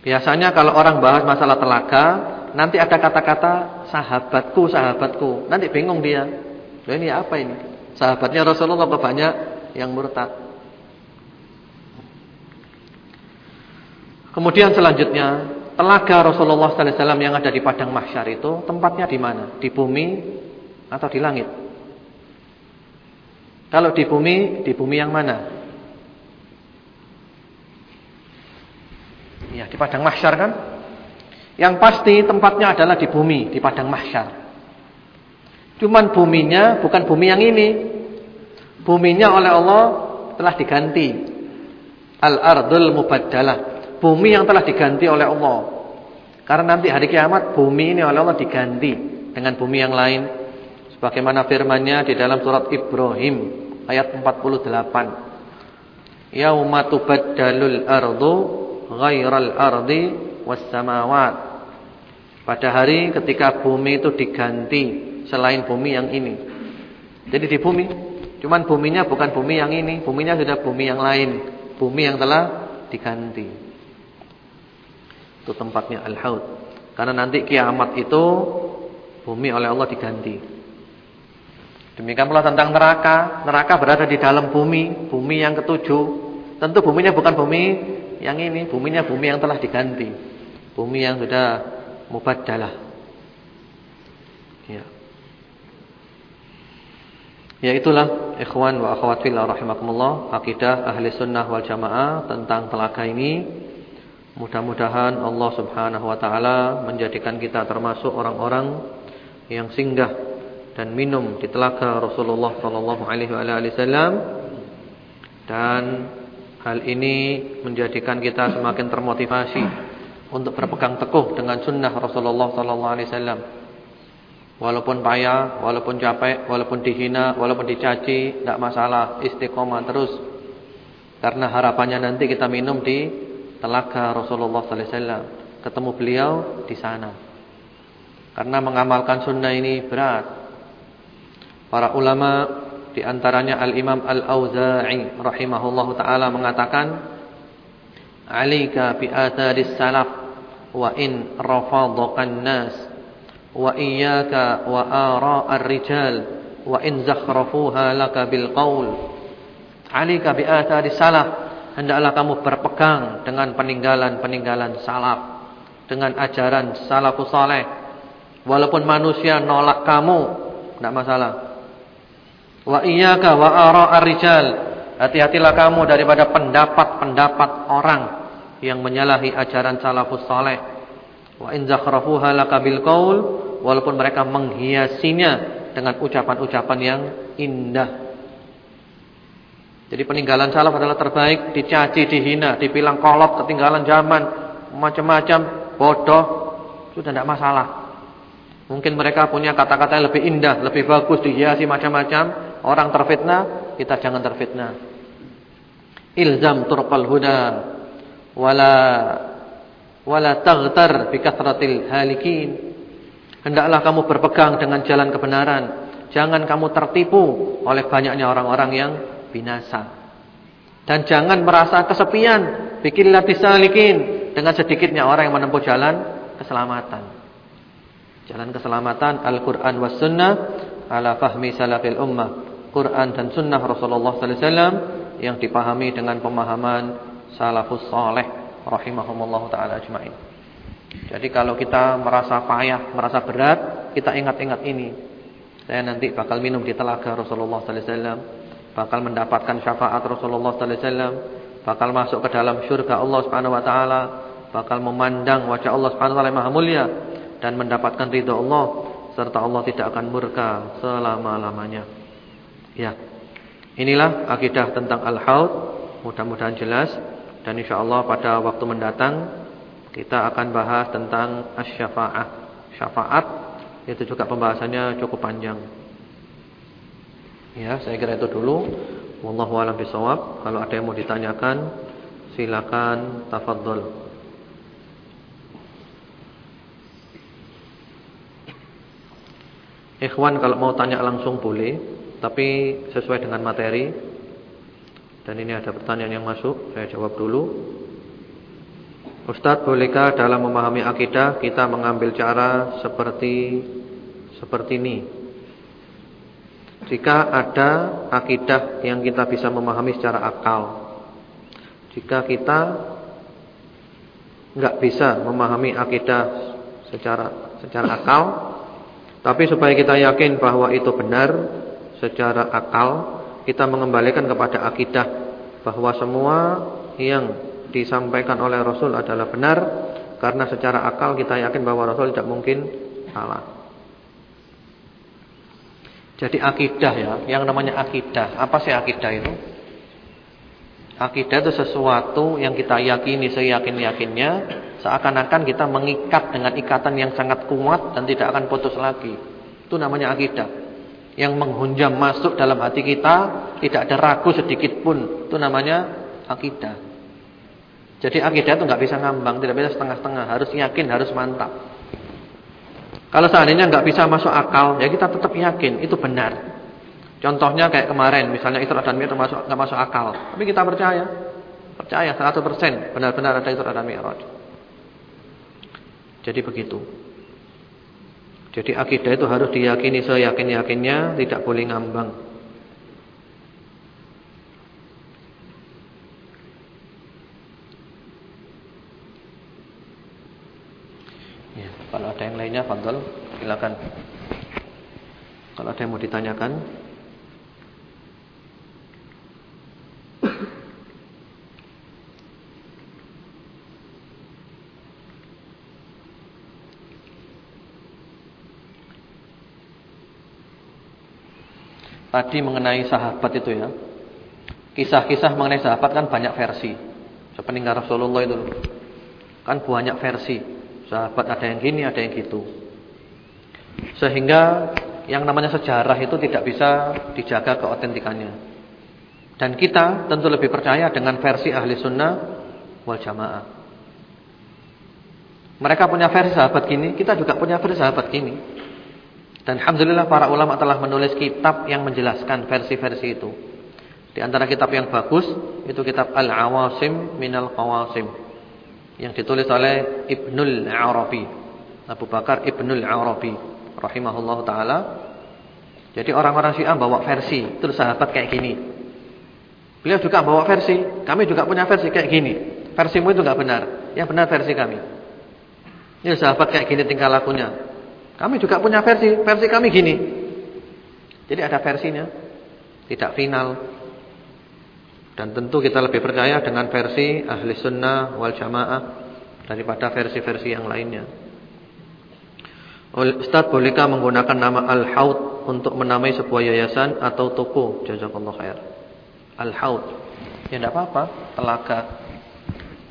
Biasanya kalau orang bahas masalah telaga, nanti ada kata-kata sahabatku, sahabatku. Nanti bingung dia. Loh ini apa ini? Sahabatnya Rasulullah apa banyak yang murtad? Kemudian selanjutnya, telaga Rasulullah sallallahu alaihi wasallam yang ada di padang mahsyar itu tempatnya di mana? Di bumi atau di langit? Kalau di bumi, di bumi yang mana? Padang mahsyar kan? Yang pasti tempatnya adalah di bumi, di padang mahsyar. Cuman buminya bukan bumi yang ini. Buminya oleh Allah telah diganti. Al-ardul mubaddalah. Bumi yang telah diganti oleh Allah. Karena nanti hari kiamat bumi ini oleh Allah diganti dengan bumi yang lain. Sebagaimana firman-Nya di dalam surat Ibrahim ayat 48. Yauma tubaddalul ardu ghairal ardi was samawat. Pada hari ketika bumi itu diganti selain bumi yang ini. Jadi di bumi, cuman buminya bukan bumi yang ini, buminya sudah bumi yang lain, bumi yang telah diganti. Itu tempatnya al-haud. Karena nanti kiamat itu bumi oleh Allah diganti. Demikian pula tentang neraka. Neraka berada di dalam bumi, bumi yang ketujuh. Tentu buminya bukan bumi yang ini, buminya bumi yang telah diganti. Bumi yang sudah mubaddalah. Ya. Ya itulah ikhwan wa akhwat fillah rahimakumullah akidah ahli sunnah wal jamaah tentang telaga ini. Mudah-mudahan Allah Subhanahu wa taala menjadikan kita termasuk orang-orang yang singgah dan minum di telaga Rasulullah sallallahu alaihi wasallam dan Hal ini menjadikan kita semakin termotivasi untuk berpegang teguh dengan sunnah Rasulullah sallallahu alaihi wasallam. Walaupun payah, walaupun capek, walaupun dihina, walaupun dicaci, tidak masalah, istiqomah terus. Karena harapannya nanti kita minum di telaga Rasulullah sallallahu alaihi wasallam, ketemu beliau di sana. Karena mengamalkan sunnah ini berat. Para ulama di antaranya Al-Imam Al-Auza'i rahimahullahu taala mengatakan Alika bi atharis salaf wa in rafadakan nas wa iyyaka wa ara'ar rijal wa in zakhrafuha laka bil qaul. Alika bi atharis salaf hendaklah kamu berpegang dengan peninggalan-peninggalan salaf dengan ajaran salafus saleh. Walaupun manusia nolak kamu tidak masalah Wa iyyaka wa ara'ar rijal. Hati-hatilah kamu daripada pendapat-pendapat orang yang menyalahi ajaran salafus saleh. Wa in zakhrafuha laka bil qaul, walaupun mereka menghiasinya dengan ucapan-ucapan yang indah. Jadi peninggalan salaf adalah terbaik, dicaci, dihina, dibilang kolot, ketinggalan zaman, macam-macam, bodoh, sudah tidak masalah. Mungkin mereka punya kata-kata yang lebih indah, lebih bagus, dihiasi macam-macam, orang terfitnah, kita jangan terfitnah. Ilzam turqal huda wala wala taghtar bi kathratil halikin. Hendaklah kamu berpegang dengan jalan kebenaran. Jangan kamu tertipu oleh banyaknya orang-orang yang binasa. Dan jangan merasa kesepian, bikinlah disalikin dengan sedikitnya orang yang menempuh jalan keselamatan. Jalan keselamatan Al-Qur'an was sunnah ala fahmi salafil ummah. Quran dan Sunnah Rasulullah Wasallam yang dipahami dengan pemahaman salafus saleh rahimahumullah taala ajmain. Jadi kalau kita merasa payah, merasa berat, kita ingat-ingat ini. Saya nanti bakal minum di telaga Rasulullah Sallallahu Alaihi Wasallam, bakal mendapatkan syafaat Rasulullah Sallallahu Alaihi Wasallam, bakal masuk ke dalam syurga Allah Subhanahu Wa Taala, bakal memandang wajah Allah Subhanahu Wa Taala maha mulia dan mendapatkan ridha Allah serta Allah tidak akan murka selama-lamanya. Ya. Inilah akidah tentang al-haud. Mudah-mudahan jelas dan insyaallah pada waktu mendatang kita akan bahas tentang asy-syafa'ah. Syafaat itu juga pembahasannya cukup panjang. Ya, saya kira itu dulu. Wallahu a'lam bishawab. Kalau ada yang mau ditanyakan, silakan tafadhol. Ikhwan kalau mau tanya langsung boleh. Tapi sesuai dengan materi. Dan ini ada pertanyaan yang masuk Saya jawab dulu. Ustadz bolehkah dalam memahami akidah Kita mengambil cara seperti Seperti ini? Jika ada akidah Yang kita bisa memahami secara akal Jika kita nggak bisa memahami akidah Secara secara akal Tapi supaya kita yakin bahwa itu benar secara akal kita mengembalikan kepada akidah bahwa semua yang disampaikan oleh Rasul adalah benar karena secara akal kita yakin bahwa Rasul tidak mungkin salah. Jadi akidah ya, yang namanya akidah. Apa sih akidah itu? Akidah itu sesuatu yang kita yakini seyakin-yakinnya seakan-akan kita mengikat dengan ikatan yang sangat kuat dan tidak akan putus lagi. Itu namanya akidah. Yang menghunjam masuk dalam hati kita, tidak ada ragu sedikit pun. Itu namanya akidah. Jadi akidah itu nggak bisa ngambang, tidak bisa setengah-setengah, harus yakin, harus mantap. Kalau seandainya nggak bisa masuk akal, ya kita tetap yakin itu benar. Contohnya kayak kemarin, misalnya Isra dan Mi'raj masuk enggak masuk akal, tapi kita percaya. Percaya 100% benar-benar ada Isra dan Mi'raj. Jadi begitu. Jadi akidah itu harus diyakini seyakin-yakinnya, tidak boleh ngambang. Ya, kalau ada yang lainnya, Fadl, silakan. Kalau ada yang mau ditanyakan, Tadi mengenai sahabat itu ya. Kisah-kisah mengenai sahabat kan banyak versi. Sepeninggal Rasulullah itu kan banyak versi. Sahabat ada yang gini, ada yang gitu. Sehingga yang namanya sejarah itu tidak bisa dijaga keotentikannya. Dan kita tentu lebih percaya dengan versi ahli sunnah wal jamaah. Mereka punya versi sahabat gini, kita juga punya versi sahabat gini. Dan alhamdulillah para ulama telah menulis kitab yang menjelaskan versi-versi itu. Di antara kitab yang bagus itu kitab Al-Awasim Minal Qawasim yang ditulis oleh Ibnul Arabi. Abu Bakar Ibnul Arabi rahimahullah taala. Jadi orang-orang Syiah bawa versi, itu sahabat kayak gini. Beliau juga bawa versi, kami juga punya versi kayak gini. Versimu itu enggak benar, yang benar versi kami. Ini sahabat kayak gini tingkah lakunya. Kami juga punya versi, versi kami gini. Jadi ada versinya, tidak final. Dan tentu kita lebih percaya dengan versi ahli sunnah wal jamaah daripada versi-versi yang lainnya. Ustaz bolehkah menggunakan nama Al-Haud untuk menamai sebuah yayasan atau toko? Jazakallah khair. Al-Haud. Ya tidak apa-apa, telaga.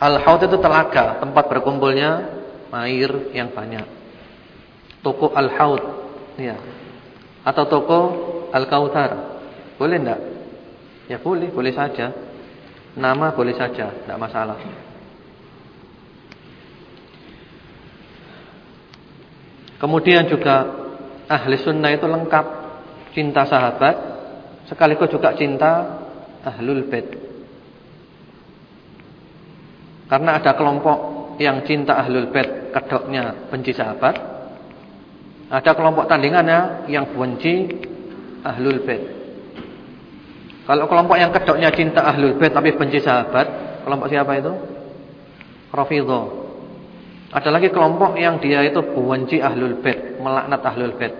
Al-Haud itu telaga, tempat berkumpulnya air yang banyak toko Al-Haud ya. Atau toko Al-Kautsar. Boleh enggak? Ya boleh, boleh saja. Nama boleh saja, enggak masalah. Kemudian juga ahli sunnah itu lengkap cinta sahabat sekaligus juga cinta ahlul bait. Karena ada kelompok yang cinta ahlul bait kedoknya benci sahabat, ada kelompok tandingannya yang benci Ahlul Bait. Kalau kelompok yang kedoknya cinta Ahlul Bait tapi benci sahabat, kelompok siapa itu? Rafidhah. Ada lagi kelompok yang dia itu benci Ahlul Bait, melaknat Ahlul Bait.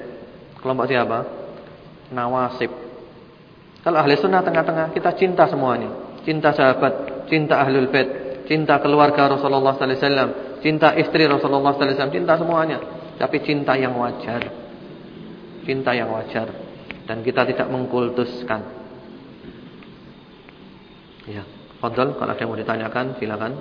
Kelompok siapa? Nawasib. Kalau ahli sunnah tengah-tengah kita cinta semuanya. Cinta sahabat, cinta Ahlul Bait, cinta keluarga Rasulullah sallallahu alaihi wasallam, cinta istri Rasulullah sallallahu alaihi wasallam, cinta semuanya tapi cinta yang wajar. Cinta yang wajar dan kita tidak mengkultuskan. Ya, fadhal kalau ada yang mau ditanyakan silakan.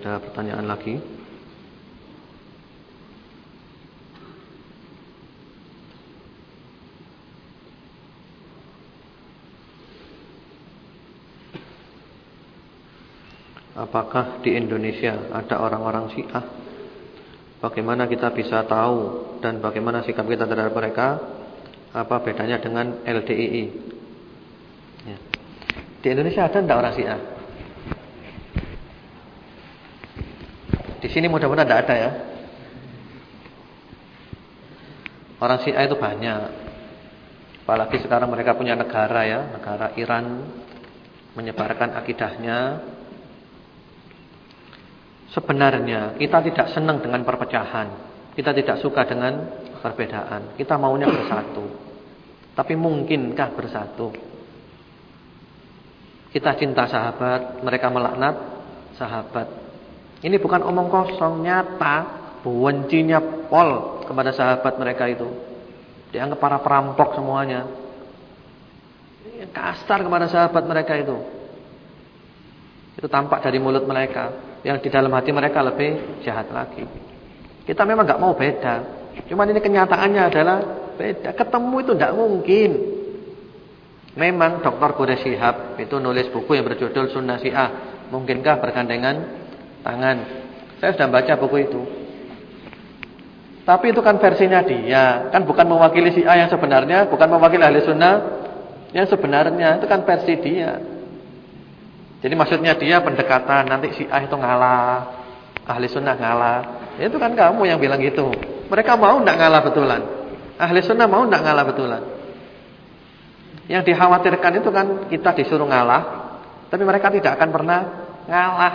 Ada pertanyaan lagi? Apakah di Indonesia ada orang-orang Syiah? Bagaimana kita bisa tahu dan bagaimana sikap kita terhadap mereka? Apa bedanya dengan LDII? Ya. Di Indonesia ada enggak orang Syiah? Di sini mudah-mudahan tidak ada ya. Orang Syiah itu banyak. Apalagi sekarang mereka punya negara ya, negara Iran menyebarkan akidahnya. Sebenarnya kita tidak senang dengan perpecahan. Kita tidak suka dengan perbedaan. Kita maunya bersatu. Tapi mungkinkah bersatu? Kita cinta sahabat, mereka melaknat sahabat. Ini bukan omong kosong, nyata. Bencinya pol kepada sahabat mereka itu. Dianggap para perampok semuanya. Kasar kepada sahabat mereka itu. Itu tampak dari mulut mereka. Yang di dalam hati mereka lebih jahat lagi. Kita memang nggak mau beda. Cuma ini kenyataannya adalah beda. Ketemu itu tidak mungkin. Memang Dr. Shihab itu nulis buku yang berjudul Sunnah Syiah. Mungkinkah bergandengan tangan? Saya sudah baca buku itu. Tapi itu kan versinya dia, kan bukan mewakili Syiah yang sebenarnya, bukan mewakili ahli sunnah yang sebenarnya, itu kan versi dia. Jadi maksudnya dia pendekatan nanti Syiah itu ngalah, ahli sunnah ngalah. Itu kan kamu yang bilang gitu. Mereka mau tidak ngalah betulan. Ahli sunnah mau tidak ngalah betulan. Yang dikhawatirkan itu kan kita disuruh ngalah, tapi mereka tidak akan pernah ngalah.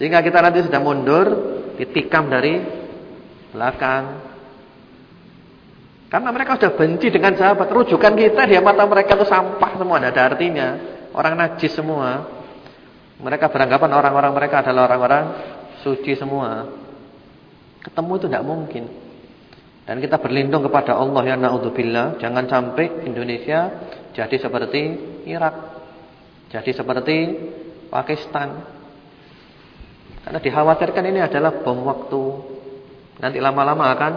Sehingga kita nanti sudah mundur, ditikam dari belakang. Karena mereka sudah benci dengan sahabat. Rujukan kita di mata mereka itu sampah semua, tidak ada artinya. Orang najis semua. Mereka beranggapan orang-orang mereka adalah orang-orang suci semua. Ketemu itu tidak mungkin. Dan kita berlindung kepada Allah ya naudzubillah, jangan sampai Indonesia jadi seperti Irak. Jadi seperti Pakistan. Karena dikhawatirkan ini adalah bom waktu. Nanti lama-lama akan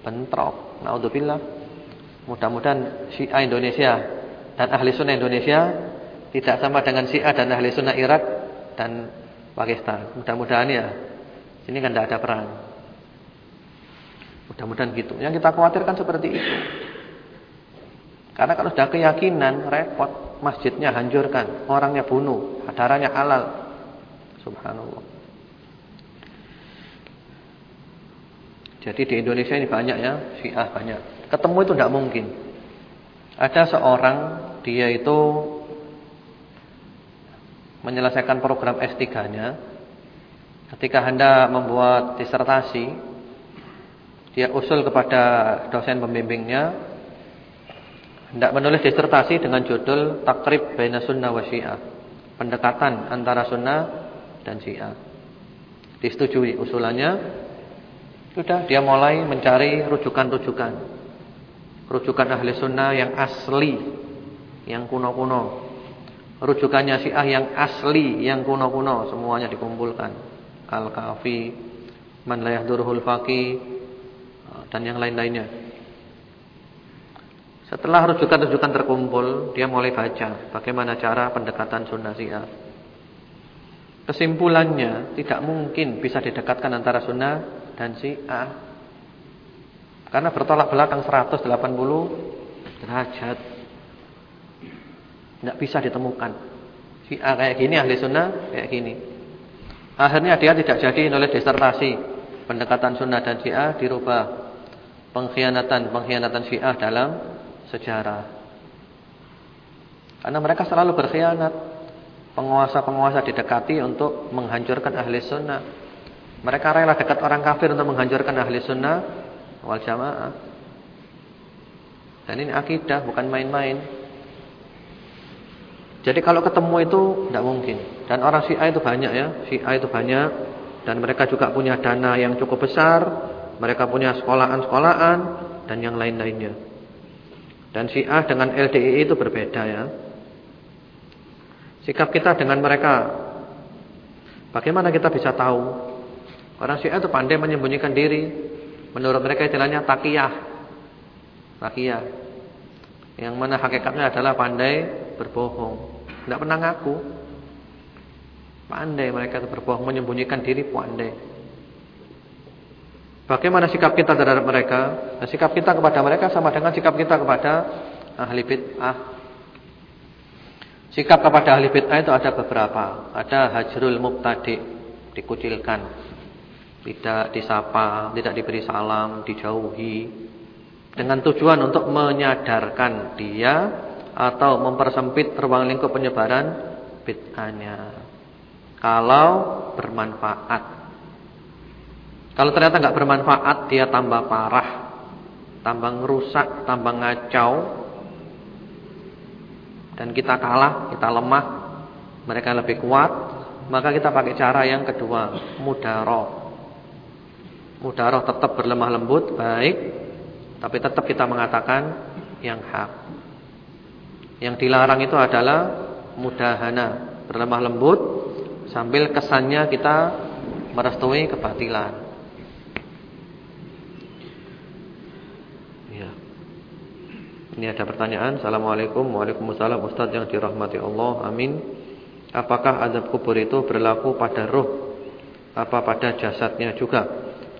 bentrok. Naudzubillah. Mudah-mudahan Syiah Indonesia dan ahli sunnah Indonesia tidak sama dengan Syiah dan ahli sunnah Irak dan Pakistan. Mudah-mudahan ya Sini kan tidak ada perang. Mudah-mudahan gitu. Yang kita khawatirkan seperti itu. Karena kalau sudah keyakinan repot, masjidnya hancurkan, orangnya bunuh, darahnya halal. Subhanallah. Jadi di Indonesia ini banyak ya, Syiah banyak. Ketemu itu tidak mungkin. Ada seorang dia itu menyelesaikan program S3-nya Ketika hendak membuat disertasi, dia usul kepada dosen pembimbingnya hendak menulis disertasi dengan judul Takrib Baina Sunnah wa Syiah. Pendekatan antara sunnah dan Syiah. Disetujui usulannya. Sudah dia mulai mencari rujukan-rujukan. Rujukan ahli sunnah yang asli, yang kuno-kuno. Rujukannya Syiah yang asli, yang kuno-kuno, semuanya dikumpulkan. Al-Kafi, Man la yahdurul dan yang lain-lainnya. Setelah rujukan-rujukan terkumpul, dia mulai baca bagaimana cara pendekatan sunnah Syiah. Kesimpulannya, tidak mungkin bisa didekatkan antara sunnah dan Syiah. Karena bertolak belakang 180 derajat. Tidak bisa ditemukan. Syiah kayak gini, ahli sunnah kayak gini. Akhirnya dia tidak jadi nulis disertasi. Pendekatan sunnah dan syiah dirubah. Pengkhianatan-pengkhianatan syiah dalam sejarah. Karena mereka selalu berkhianat. Penguasa-penguasa didekati untuk menghancurkan ahli sunnah. Mereka rela dekat orang kafir untuk menghancurkan ahli sunnah wal jamaah. Dan ini akidah bukan main-main. Jadi kalau ketemu itu tidak mungkin. Dan orang Syiah itu banyak ya, Syiah itu banyak dan mereka juga punya dana yang cukup besar, mereka punya sekolahan-sekolahan dan yang lain-lainnya. Dan Syiah dengan LDI itu berbeda ya. Sikap kita dengan mereka bagaimana kita bisa tahu? Orang Syiah itu pandai menyembunyikan diri. Menurut mereka istilahnya takiyah. Takiyah. Yang mana hakikatnya adalah pandai berbohong. Tidak pernah ngaku. Pandai mereka itu berbohong, menyembunyikan diri pandai. Bagaimana sikap kita terhadap mereka? Nah, sikap kita kepada mereka sama dengan sikap kita kepada ahli bid'ah. Sikap kepada ahli bid'ah itu ada beberapa. Ada hajrul mubtadi, dikucilkan. Tidak disapa, tidak diberi salam, dijauhi. Dengan tujuan untuk menyadarkan dia atau mempersempit ruang lingkup penyebaran bid'ahnya. Kalau bermanfaat. Kalau ternyata nggak bermanfaat, dia tambah parah, tambah ngerusak, tambah ngacau. Dan kita kalah, kita lemah, mereka lebih kuat, maka kita pakai cara yang kedua, mudaroh. Mudaroh tetap berlemah lembut, baik, tapi tetap kita mengatakan yang hak. Yang dilarang itu adalah mudahana, berlemah lembut sambil kesannya kita merestui kebatilan. Ini ada pertanyaan. Assalamualaikum. Waalaikumsalam. Ustaz yang dirahmati Allah. Amin. Apakah azab kubur itu berlaku pada roh? Apa pada jasadnya juga?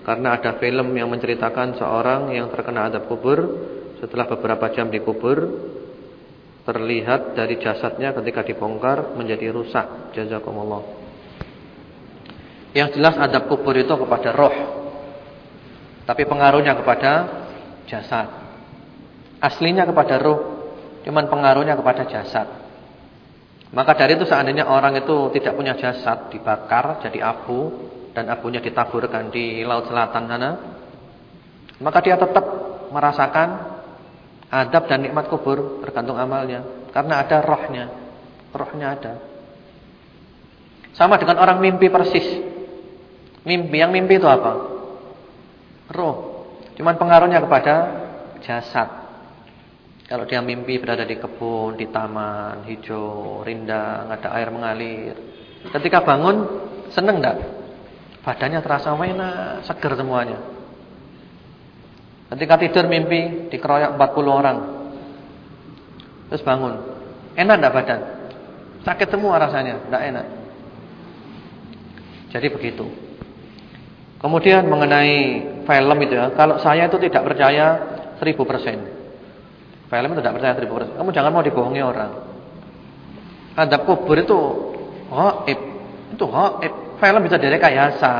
Karena ada film yang menceritakan seorang yang terkena azab kubur setelah beberapa jam dikubur terlihat dari jasadnya ketika dibongkar menjadi rusak. Jazakumullah. Yang jelas azab kubur itu kepada roh. Tapi pengaruhnya kepada jasad. Aslinya kepada roh, cuman pengaruhnya kepada jasad. Maka dari itu seandainya orang itu tidak punya jasad, dibakar jadi abu dan abunya ditaburkan di laut selatan sana, maka dia tetap merasakan adab dan nikmat kubur bergantung amalnya karena ada rohnya. Rohnya ada. Sama dengan orang mimpi persis. Mimpi yang mimpi itu apa? Roh. Cuman pengaruhnya kepada jasad. Kalau dia mimpi berada di kebun, di taman, hijau, rindang, ada air mengalir. Ketika bangun, seneng enggak? Badannya terasa enak, segar semuanya. Ketika tidur mimpi dikeroyok 40 orang. Terus bangun. Enak enggak badan? Sakit semua rasanya, enggak enak. Jadi begitu. Kemudian mengenai film itu ya, kalau saya itu tidak percaya 1000%. Film itu tidak percaya seribu persen. Kamu jangan mau dibohongi orang. Adab kubur itu gaib. Itu gaib. Film bisa direkayasa.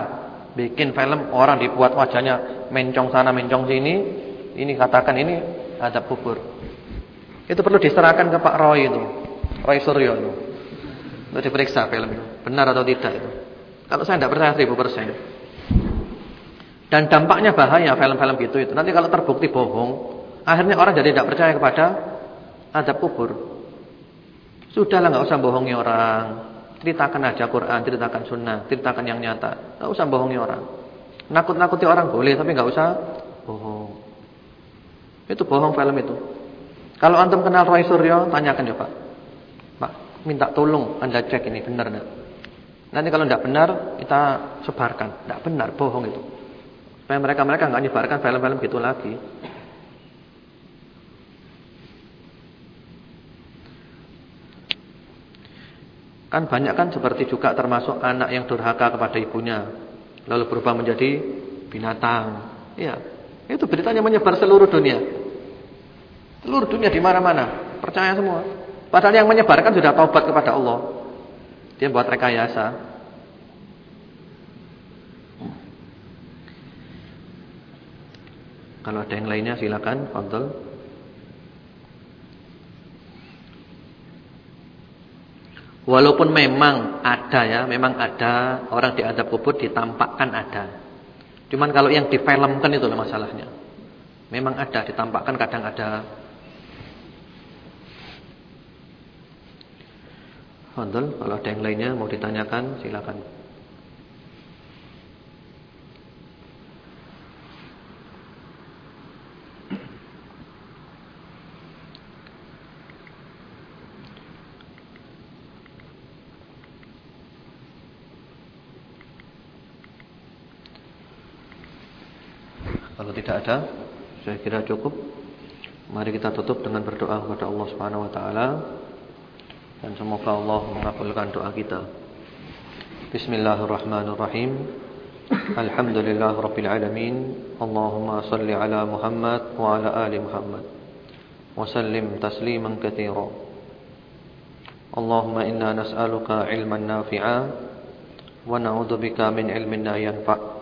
Bikin film orang dibuat wajahnya mencong sana mencong sini. Ini katakan ini adab kubur. Itu perlu diserahkan ke Pak Roy itu. Roy Suryo itu. Untuk diperiksa film itu. Benar atau tidak itu. Kalau saya tidak percaya seribu persen. Dan dampaknya bahaya film-film gitu itu. Nanti kalau terbukti bohong, Akhirnya orang jadi tidak percaya kepada adab kubur. Sudahlah nggak usah bohongi orang. Ceritakan aja Quran, ceritakan sunnah, ceritakan yang nyata. Nggak usah bohongi orang. Nakut-nakuti orang boleh, tapi nggak usah bohong. Itu bohong film itu. Kalau antum kenal Roy Suryo, tanyakan coba. Pak, minta tolong Anda cek ini benar enggak? Nanti kalau tidak benar, kita sebarkan. Tidak benar, bohong itu. Supaya mereka-mereka nggak nyebarkan film-film gitu lagi. Kan banyak kan seperti juga termasuk anak yang durhaka kepada ibunya. Lalu berubah menjadi binatang. Iya. Itu beritanya menyebar seluruh dunia. Seluruh dunia di mana-mana. Percaya semua. Padahal yang menyebarkan sudah taubat kepada Allah. Dia buat rekayasa. Kalau ada yang lainnya silakan, Fadl. Walaupun memang ada ya, memang ada orang di adab kubur ditampakkan ada. Cuman kalau yang difilmkan itu masalahnya. Memang ada ditampakkan kadang ada. Fadl, kalau ada yang lainnya mau ditanyakan silakan. kita. Saya kira cukup. Mari kita tutup dengan berdoa kepada Allah Subhanahu wa taala dan semoga Allah mengabulkan doa kita. Bismillahirrahmanirrahim. Alhamdulillah rabbil alamin. Allahumma salli ala Muhammad wa ala ali Muhammad. Wasallim tasliman kathira Allahumma inna nas'aluka ilman nafi'a wa na'udzubika min ilmin la.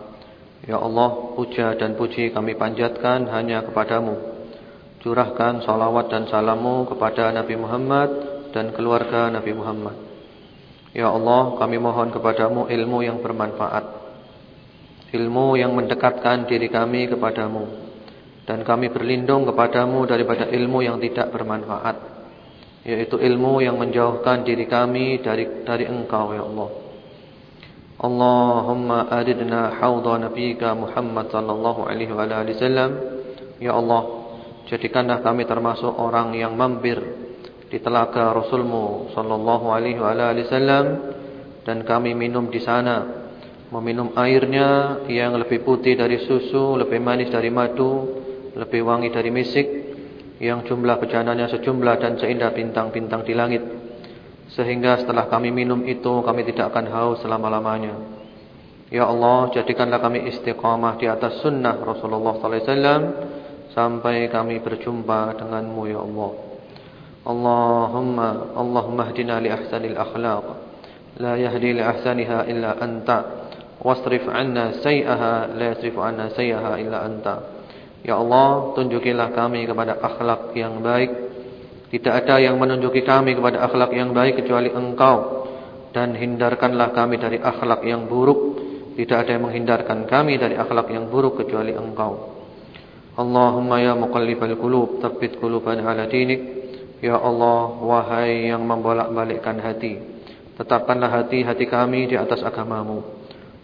Ya Allah, puja dan puji kami panjatkan hanya kepadamu. Curahkan salawat dan salamu kepada Nabi Muhammad dan keluarga Nabi Muhammad. Ya Allah, kami mohon kepadamu ilmu yang bermanfaat. Ilmu yang mendekatkan diri kami kepadamu. Dan kami berlindung kepadamu daripada ilmu yang tidak bermanfaat. Yaitu ilmu yang menjauhkan diri kami dari dari engkau, Ya Allah. Allahumma aridna hawdha nabiyika Muhammad sallallahu alaihi wa alihi wasallam. Ya Allah jadikanlah kami termasuk orang yang mampir di telaga Rasulmu sallallahu alaihi wa alihi wasallam. Dan kami minum di sana meminum airnya yang lebih putih dari susu lebih manis dari madu lebih wangi dari misik yang jumlah bejananya sejumlah dan seindah bintang-bintang di langit sehingga setelah kami minum itu kami tidak akan haus selama-lamanya. Ya Allah, jadikanlah kami istiqamah di atas sunnah Rasulullah wasallam sampai kami berjumpa denganmu ya Allah. Allahumma Allahumma hdina li ahsanil akhlaq. La yahdi li ahsaniha illa anta. Wasrif 'anna sayyaha la yasrifu 'anna sayyaha illa anta. Ya Allah, tunjukilah kami kepada akhlak yang baik tidak ada yang menunjuki kami kepada akhlak yang baik kecuali engkau. Dan hindarkanlah kami dari akhlak yang buruk. Tidak ada yang menghindarkan kami dari akhlak yang buruk kecuali engkau. Allahumma ya muqallibal qulub tsabbit qulubana ala dinik. Ya Allah wahai yang membolak-balikkan hati tetapkanlah hati-hati kami di atas agamamu.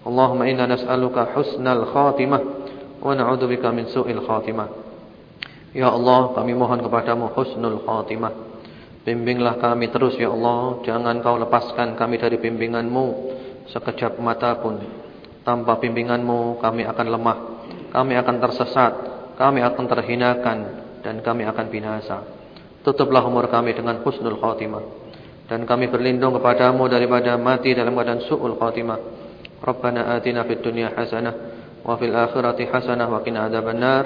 Allahumma inna nas'aluka husnal khatimah wa na'udzubika min su'il khatimah Ya Allah kami mohon kepadamu husnul khatimah. Bimbinglah kami terus ya Allah. Jangan kau lepaskan kami dari bimbinganmu Sekejap mata pun. Tanpa bimbinganmu kami akan lemah. Kami akan tersesat. Kami akan terhinakan. Dan kami akan binasa. Tutuplah umur kami dengan husnul khatimah. Dan kami berlindung kepadamu daripada mati dalam keadaan su'ul khatimah. Rabbana atina fid dunya hasanah Wa fil akhirati hasanah Wa kina adaban nar